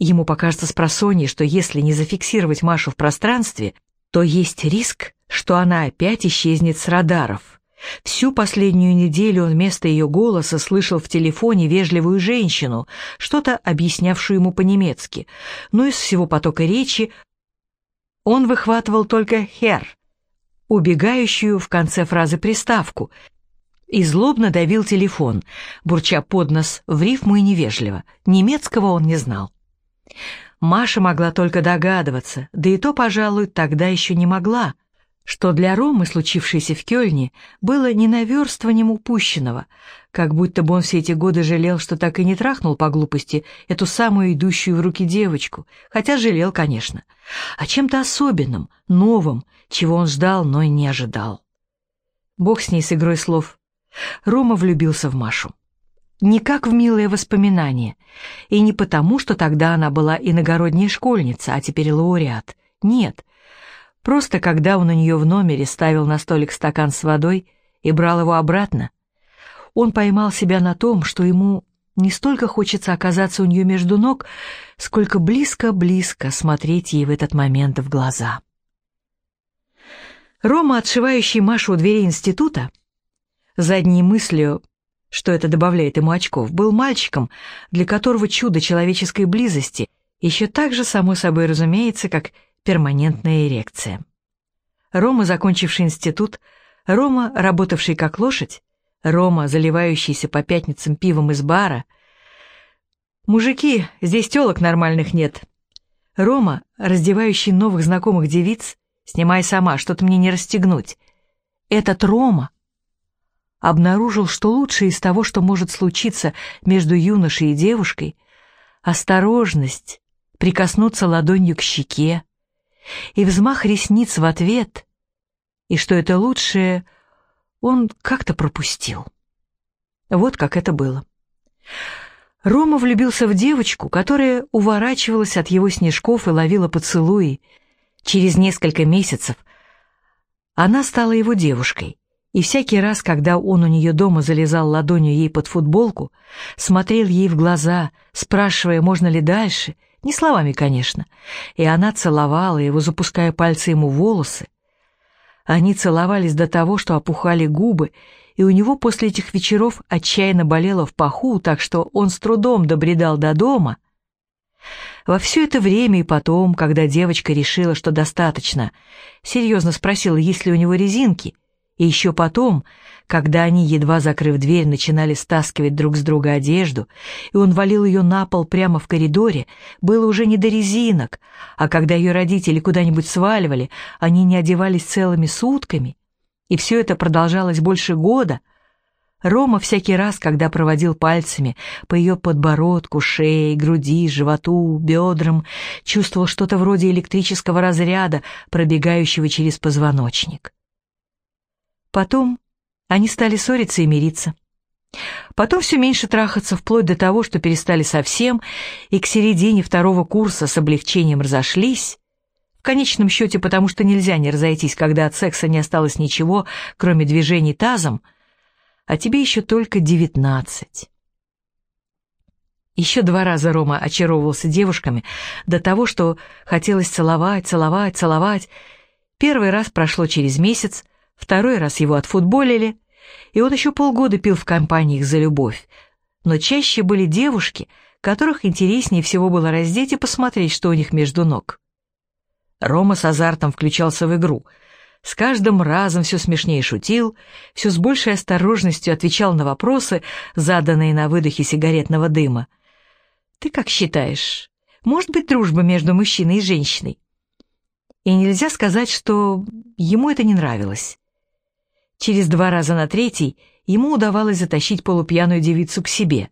Ему покажется с просонья, что если не зафиксировать Машу в пространстве, то есть риск, что она опять исчезнет с радаров. Всю последнюю неделю он вместо ее голоса слышал в телефоне вежливую женщину, что-то объяснявшую ему по-немецки, но из всего потока речи он выхватывал только «хер», убегающую в конце фразы приставку, и злобно давил телефон, бурча под нос в рифму и невежливо. Немецкого он не знал. Маша могла только догадываться, да и то, пожалуй, тогда еще не могла, что для Ромы случившееся в Кёльне было не наверстыванием упущенного, как будто бы он все эти годы жалел, что так и не трахнул по глупости эту самую идущую в руки девочку, хотя жалел, конечно, а чем-то особенным, новым, чего он ждал, но и не ожидал. Бог с ней с игрой слов. Рома влюбился в Машу. Не как в милое воспоминание, и не потому, что тогда она была иногородняя школьница, а теперь лауреат. Нет, Просто когда он у нее в номере ставил на столик стакан с водой и брал его обратно, он поймал себя на том, что ему не столько хочется оказаться у нее между ног, сколько близко-близко смотреть ей в этот момент в глаза. Рома, отшивающий Машу у двери института, задней мыслью, что это добавляет ему очков, был мальчиком, для которого чудо человеческой близости еще так же, само собой разумеется, как перманентная эрекция. Рома, закончивший институт, Рома, работавший как лошадь, Рома, заливающийся по пятницам пивом из бара. «Мужики, здесь телок нормальных нет». Рома, раздевающий новых знакомых девиц, «Снимай сама, что-то мне не расстегнуть». Этот Рома обнаружил, что лучшее из того, что может случиться между юношей и девушкой, осторожность, прикоснуться ладонью к щеке, и взмах ресниц в ответ, и что это лучшее он как-то пропустил. Вот как это было. Рома влюбился в девочку, которая уворачивалась от его снежков и ловила поцелуи. Через несколько месяцев она стала его девушкой, и всякий раз, когда он у нее дома залезал ладонью ей под футболку, смотрел ей в глаза, спрашивая, можно ли дальше, не словами, конечно, и она целовала его, запуская пальцы ему в волосы, они целовались до того, что опухали губы, и у него после этих вечеров отчаянно болело в паху, так что он с трудом добредал до дома. Во все это время и потом, когда девочка решила, что достаточно, серьезно спросила, есть ли у него резинки, и еще потом, когда они, едва закрыв дверь, начинали стаскивать друг с друга одежду, и он валил ее на пол прямо в коридоре, было уже не до резинок, а когда ее родители куда-нибудь сваливали, они не одевались целыми сутками, и все это продолжалось больше года, Рома всякий раз, когда проводил пальцами по ее подбородку, шее, груди, животу, бедрам, чувствовал что-то вроде электрического разряда, пробегающего через позвоночник. Потом они стали ссориться и мириться. Потом все меньше трахаться, вплоть до того, что перестали совсем, и к середине второго курса с облегчением разошлись. В конечном счете, потому что нельзя не разойтись, когда от секса не осталось ничего, кроме движений тазом, а тебе еще только девятнадцать. Еще два раза Рома очаровывался девушками до того, что хотелось целовать, целовать, целовать. Первый раз прошло через месяц, Второй раз его отфутболили, и он еще полгода пил в компаниях за любовь. Но чаще были девушки, которых интереснее всего было раздеть и посмотреть, что у них между ног. Рома с азартом включался в игру. С каждым разом все смешнее шутил, все с большей осторожностью отвечал на вопросы, заданные на выдохе сигаретного дыма. «Ты как считаешь, может быть дружба между мужчиной и женщиной?» И нельзя сказать, что ему это не нравилось. Через два раза на третий ему удавалось затащить полупьяную девицу к себе.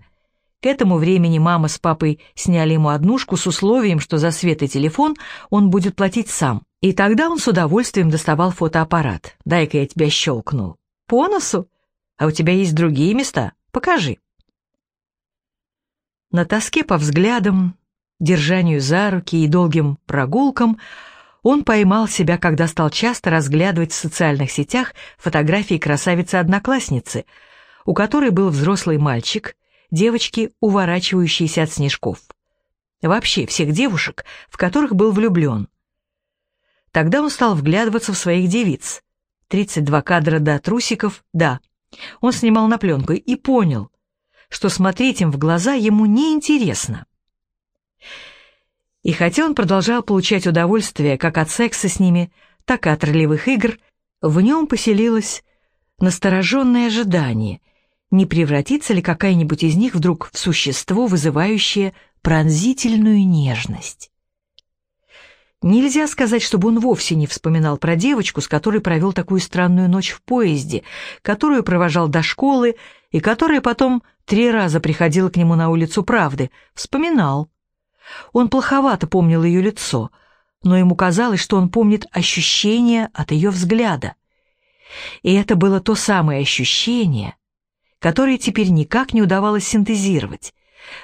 К этому времени мама с папой сняли ему однушку с условием, что за свет и телефон он будет платить сам. И тогда он с удовольствием доставал фотоаппарат. «Дай-ка я тебя щелкну». «По носу? А у тебя есть другие места? Покажи». На тоске по взглядам, держанию за руки и долгим прогулкам – он поймал себя, когда стал часто разглядывать в социальных сетях фотографии красавицы-одноклассницы, у которой был взрослый мальчик, девочки, уворачивающиеся от снежков. Вообще всех девушек, в которых был влюблен. Тогда он стал вглядываться в своих девиц. 32 кадра до трусиков, да. Он снимал на пленку и понял, что смотреть им в глаза ему неинтересно. И хотя он продолжал получать удовольствие как от секса с ними, так и от ролевых игр, в нем поселилось настороженное ожидание, не превратится ли какая-нибудь из них вдруг в существо, вызывающее пронзительную нежность. Нельзя сказать, чтобы он вовсе не вспоминал про девочку, с которой провел такую странную ночь в поезде, которую провожал до школы и которая потом три раза приходила к нему на улицу Правды. Вспоминал. Он плоховато помнил ее лицо, но ему казалось, что он помнит ощущение от ее взгляда. И это было то самое ощущение, которое теперь никак не удавалось синтезировать,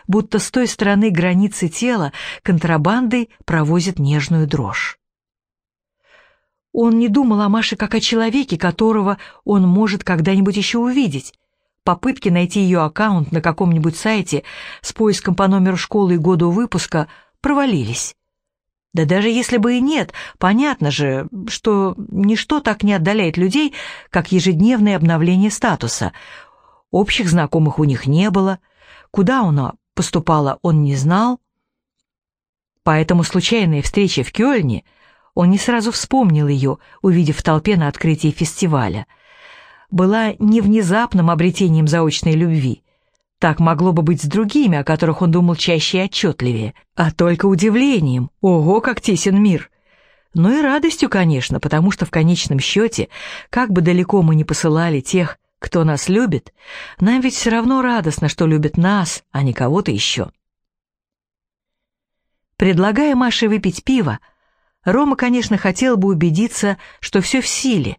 будто с той стороны границы тела контрабандой провозят нежную дрожь. Он не думал о Маше как о человеке, которого он может когда-нибудь еще увидеть, Попытки найти ее аккаунт на каком-нибудь сайте с поиском по номеру школы и году выпуска провалились. Да даже если бы и нет, понятно же, что ничто так не отдаляет людей, как ежедневное обновление статуса. Общих знакомых у них не было, куда она поступала, он не знал. Поэтому случайная встреча в Кёльне, он не сразу вспомнил ее, увидев в толпе на открытии фестиваля — была не внезапным обретением заочной любви. Так могло бы быть с другими, о которых он думал чаще и отчетливее, а только удивлением. Ого, как тесен мир! Но и радостью, конечно, потому что в конечном счете, как бы далеко мы ни посылали тех, кто нас любит, нам ведь все равно радостно, что любят нас, а не кого-то еще. Предлагая Маше выпить пиво, Рома, конечно, хотел бы убедиться, что все в силе,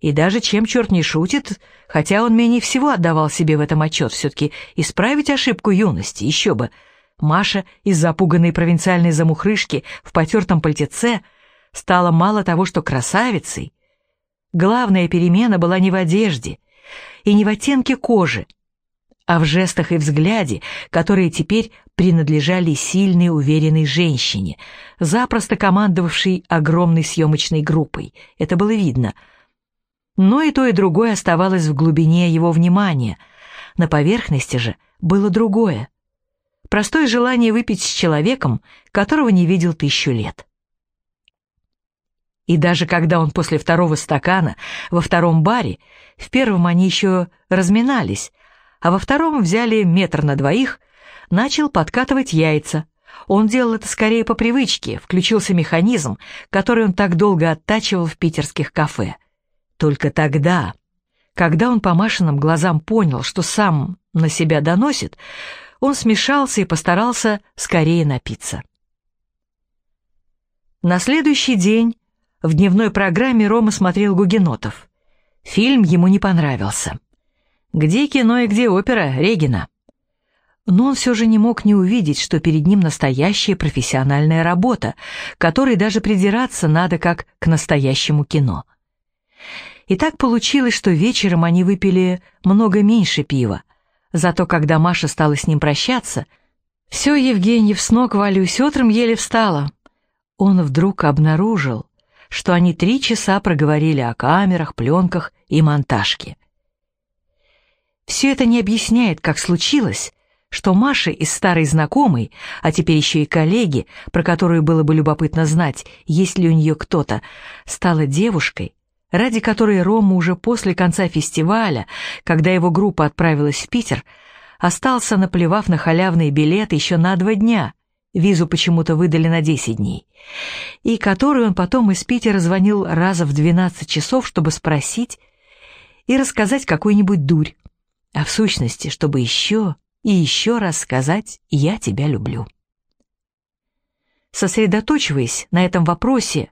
и даже чем черт не шутит, хотя он менее всего отдавал себе в этом отчет, все-таки исправить ошибку юности, еще бы. Маша из запуганной провинциальной замухрышки в потертом пальтеце стала мало того, что красавицей. Главная перемена была не в одежде и не в оттенке кожи, а в жестах и взгляде, которые теперь принадлежали сильной, уверенной женщине, запросто командовавшей огромной съемочной группой. Это было видно. Но и то, и другое оставалось в глубине его внимания. На поверхности же было другое. Простое желание выпить с человеком, которого не видел тысячу лет. И даже когда он после второго стакана во втором баре, в первом они еще разминались, а во втором взяли метр на двоих, начал подкатывать яйца. Он делал это скорее по привычке, включился механизм, который он так долго оттачивал в питерских кафе. Только тогда, когда он по Машиным глазам понял, что сам на себя доносит, он смешался и постарался скорее напиться. На следующий день в дневной программе Рома смотрел «Гугенотов». Фильм ему не понравился. Где кино и где опера Регина? Но он все же не мог не увидеть, что перед ним настоящая профессиональная работа, которой даже придираться надо как к настоящему кино. И так получилось, что вечером они выпили много меньше пива. Зато когда Маша стала с ним прощаться, все Евгеньев с ног валюсь, утром еле встала. Он вдруг обнаружил, что они три часа проговорили о камерах, пленках и монтажке. Все это не объясняет, как случилось, что Маша из старой знакомой, а теперь еще и коллеги, про которую было бы любопытно знать, есть ли у нее кто-то, стала девушкой, ради которой Рома уже после конца фестиваля, когда его группа отправилась в Питер, остался, наплевав на халявные билеты еще на два дня, визу почему-то выдали на 10 дней, и который он потом из Питера звонил раза в 12 часов, чтобы спросить и рассказать какую-нибудь дурь. А в сущности, чтобы еще и еще раз сказать «я тебя люблю». Сосредоточиваясь на этом вопросе,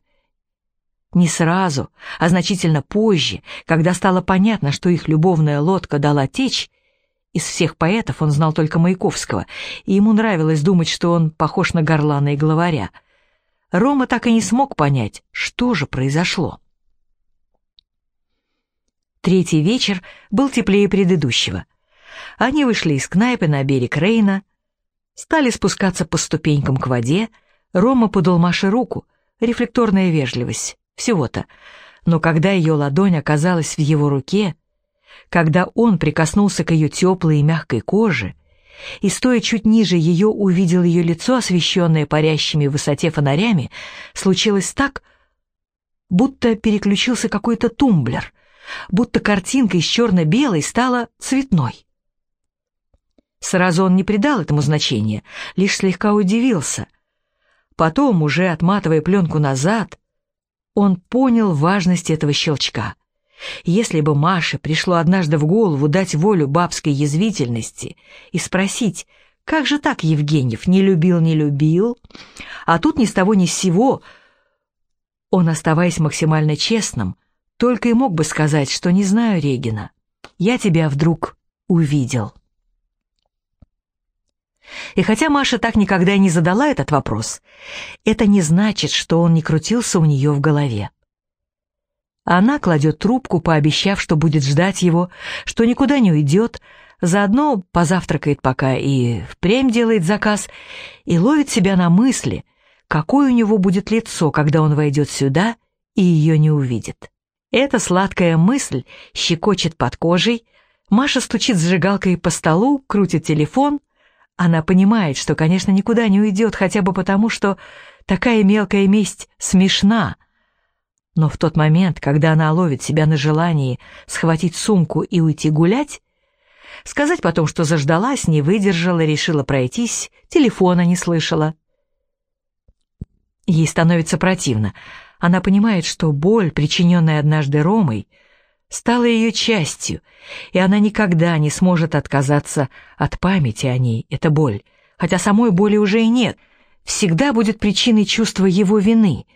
не сразу, а значительно позже, когда стало понятно, что их любовная лодка дала течь, из всех поэтов он знал только Маяковского, и ему нравилось думать, что он похож на горлана и главаря. Рома так и не смог понять, что же произошло. Третий вечер был теплее предыдущего. Они вышли из кнайпы на берег Рейна, стали спускаться по ступенькам к воде, Рома подал Маше руку, рефлекторная вежливость, всего-то. Но когда ее ладонь оказалась в его руке, когда он прикоснулся к ее теплой и мягкой коже, и, стоя чуть ниже ее, увидел ее лицо, освещенное парящими в высоте фонарями, случилось так, будто переключился какой-то тумблер, будто картинка из черно-белой стала цветной. Сразу он не придал этому значения, лишь слегка удивился. Потом, уже отматывая пленку назад, он понял важность этого щелчка. Если бы Маше пришло однажды в голову дать волю бабской язвительности и спросить, как же так Евгеньев не любил, не любил, а тут ни с того ни с сего, он, оставаясь максимально честным, только и мог бы сказать, что не знаю Регина. Я тебя вдруг увидел. И хотя Маша так никогда и не задала этот вопрос, это не значит, что он не крутился у нее в голове. Она кладет трубку, пообещав, что будет ждать его, что никуда не уйдет, заодно позавтракает пока и впрямь делает заказ, и ловит себя на мысли, какое у него будет лицо, когда он войдет сюда и ее не увидит. Эта сладкая мысль щекочет под кожей, Маша стучит зажигалкой по столу, крутит телефон. Она понимает, что, конечно, никуда не уйдет, хотя бы потому, что такая мелкая месть смешна. Но в тот момент, когда она ловит себя на желании схватить сумку и уйти гулять, сказать потом, что заждалась, не выдержала, решила пройтись, телефона не слышала. Ей становится противно — она понимает, что боль, причиненная однажды Ромой, стала ее частью, и она никогда не сможет отказаться от памяти о ней, это боль, хотя самой боли уже и нет, всегда будет причиной чувства его вины.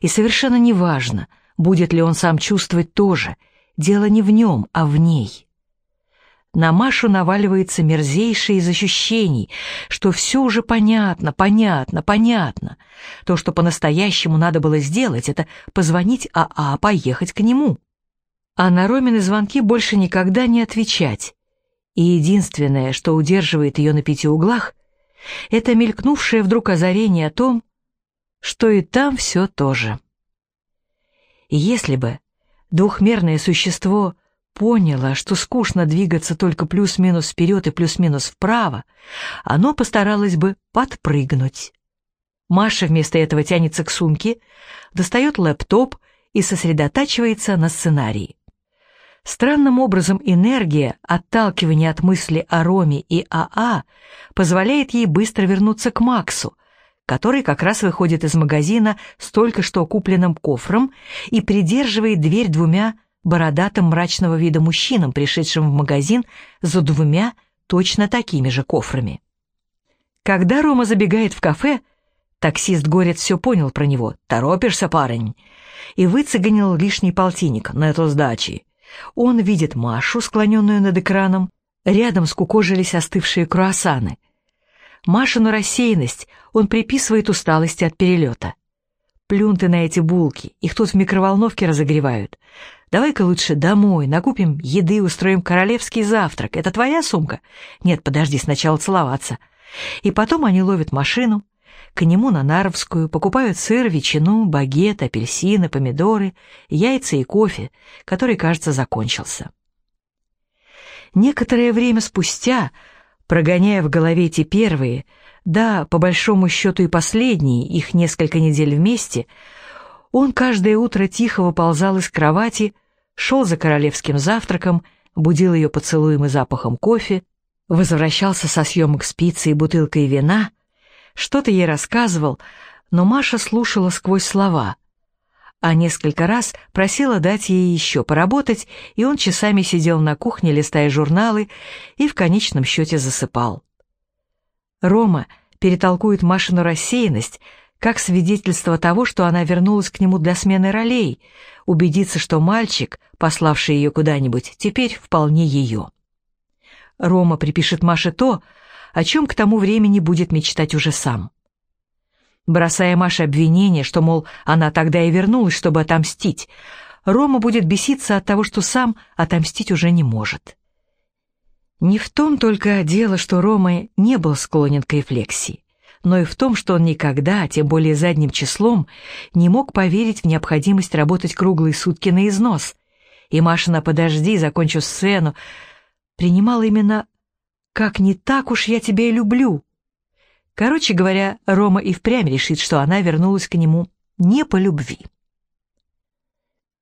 И совершенно неважно, будет ли он сам чувствовать тоже, дело не в нем, а в ней. На Машу наваливается мерзейшее из ощущений, что все уже понятно, понятно, понятно. То, что по-настоящему надо было сделать, это позвонить АА, поехать к нему. А на Ромины звонки больше никогда не отвечать. И единственное, что удерживает ее на пяти углах, это мелькнувшее вдруг озарение о том, что и там все то же. Если бы двухмерное существо поняло, что скучно двигаться только плюс-минус вперед и плюс-минус вправо, оно постаралось бы подпрыгнуть. Маша вместо этого тянется к сумке, достает лэптоп и сосредотачивается на сценарии. Странным образом энергия, отталкивание от мысли о Роме и АА позволяет ей быстро вернуться к Максу, который как раз выходит из магазина с только что купленным кофром и придерживает дверь двумя бородатым мрачного вида мужчинам, пришедшим в магазин за двумя точно такими же кофрами. Когда Рома забегает в кафе, таксист-горец все понял про него, торопишься, парень, и выцеганил лишний полтинник на эту сдачи. Он видит Машу, склоненную над экраном. Рядом скукожились остывшие круассаны. Машину рассеянность он приписывает усталости от перелета. Плюн ты на эти булки, их тут в микроволновке разогревают. Давай-ка лучше домой, накупим еды, устроим королевский завтрак. Это твоя сумка? Нет, подожди, сначала целоваться. И потом они ловят машину, к нему на Наровскую, покупают сыр, ветчину, багет, апельсины, помидоры, яйца и кофе, который, кажется, закончился. Некоторое время спустя, прогоняя в голове эти первые, да, по большому счету и последние, их несколько недель вместе, он каждое утро тихо выползал из кровати, шел за королевским завтраком, будил ее поцелуем и запахом кофе, возвращался со съемок с пиццей и бутылкой вина, что-то ей рассказывал, но Маша слушала сквозь слова, а несколько раз просила дать ей еще поработать, и он часами сидел на кухне, листая журналы, и в конечном счете засыпал. Рома перетолкует Машину рассеянность, как свидетельство того, что она вернулась к нему для смены ролей, убедиться, что мальчик, пославший ее куда-нибудь, теперь вполне ее. Рома припишет Маше то, о чем к тому времени будет мечтать уже сам. Бросая Маше обвинение, что, мол, она тогда и вернулась, чтобы отомстить, Рома будет беситься от того, что сам отомстить уже не может. Не в том только дело, что Рома не был склонен к рефлексии, но и в том, что он никогда, тем более задним числом, не мог поверить в необходимость работать круглые сутки на износ. И Машина «Подожди, закончу сцену» принимала именно как не так уж я тебя и люблю. Короче говоря, Рома и впрямь решит, что она вернулась к нему не по любви.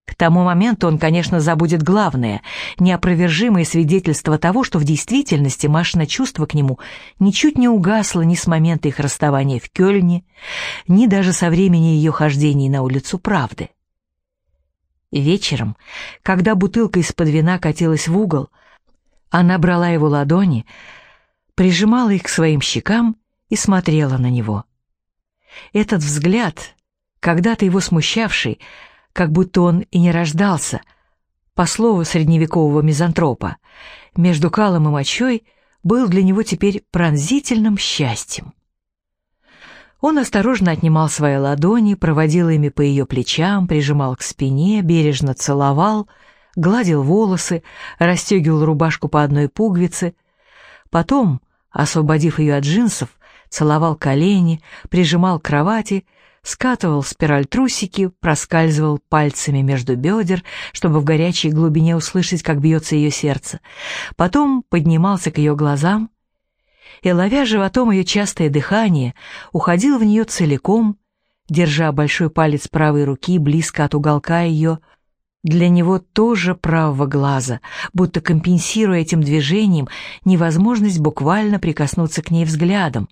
К тому моменту он, конечно, забудет главное, неопровержимое свидетельство того, что в действительности Машина чувство к нему ничуть не угасло ни с момента их расставания в Кёльне, ни даже со времени ее хождений на улицу Правды. Вечером, когда бутылка из-под вина катилась в угол, она брала его ладони, прижимала их к своим щекам и смотрела на него. Этот взгляд, когда-то его смущавший, как будто он и не рождался, по слову средневекового мизантропа, между калом и мочой был для него теперь пронзительным счастьем. Он осторожно отнимал свои ладони, проводил ими по ее плечам, прижимал к спине, бережно целовал — гладил волосы, расстегивал рубашку по одной пуговице. Потом, освободив ее от джинсов, целовал колени, прижимал к кровати, скатывал спираль трусики, проскальзывал пальцами между бедер, чтобы в горячей глубине услышать, как бьется ее сердце. Потом поднимался к ее глазам и, ловя животом ее частое дыхание, уходил в нее целиком, держа большой палец правой руки близко от уголка ее, для него тоже правого глаза, будто компенсируя этим движением невозможность буквально прикоснуться к ней взглядом,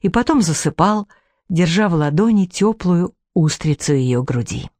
и потом засыпал, держа в ладони теплую устрицу ее груди.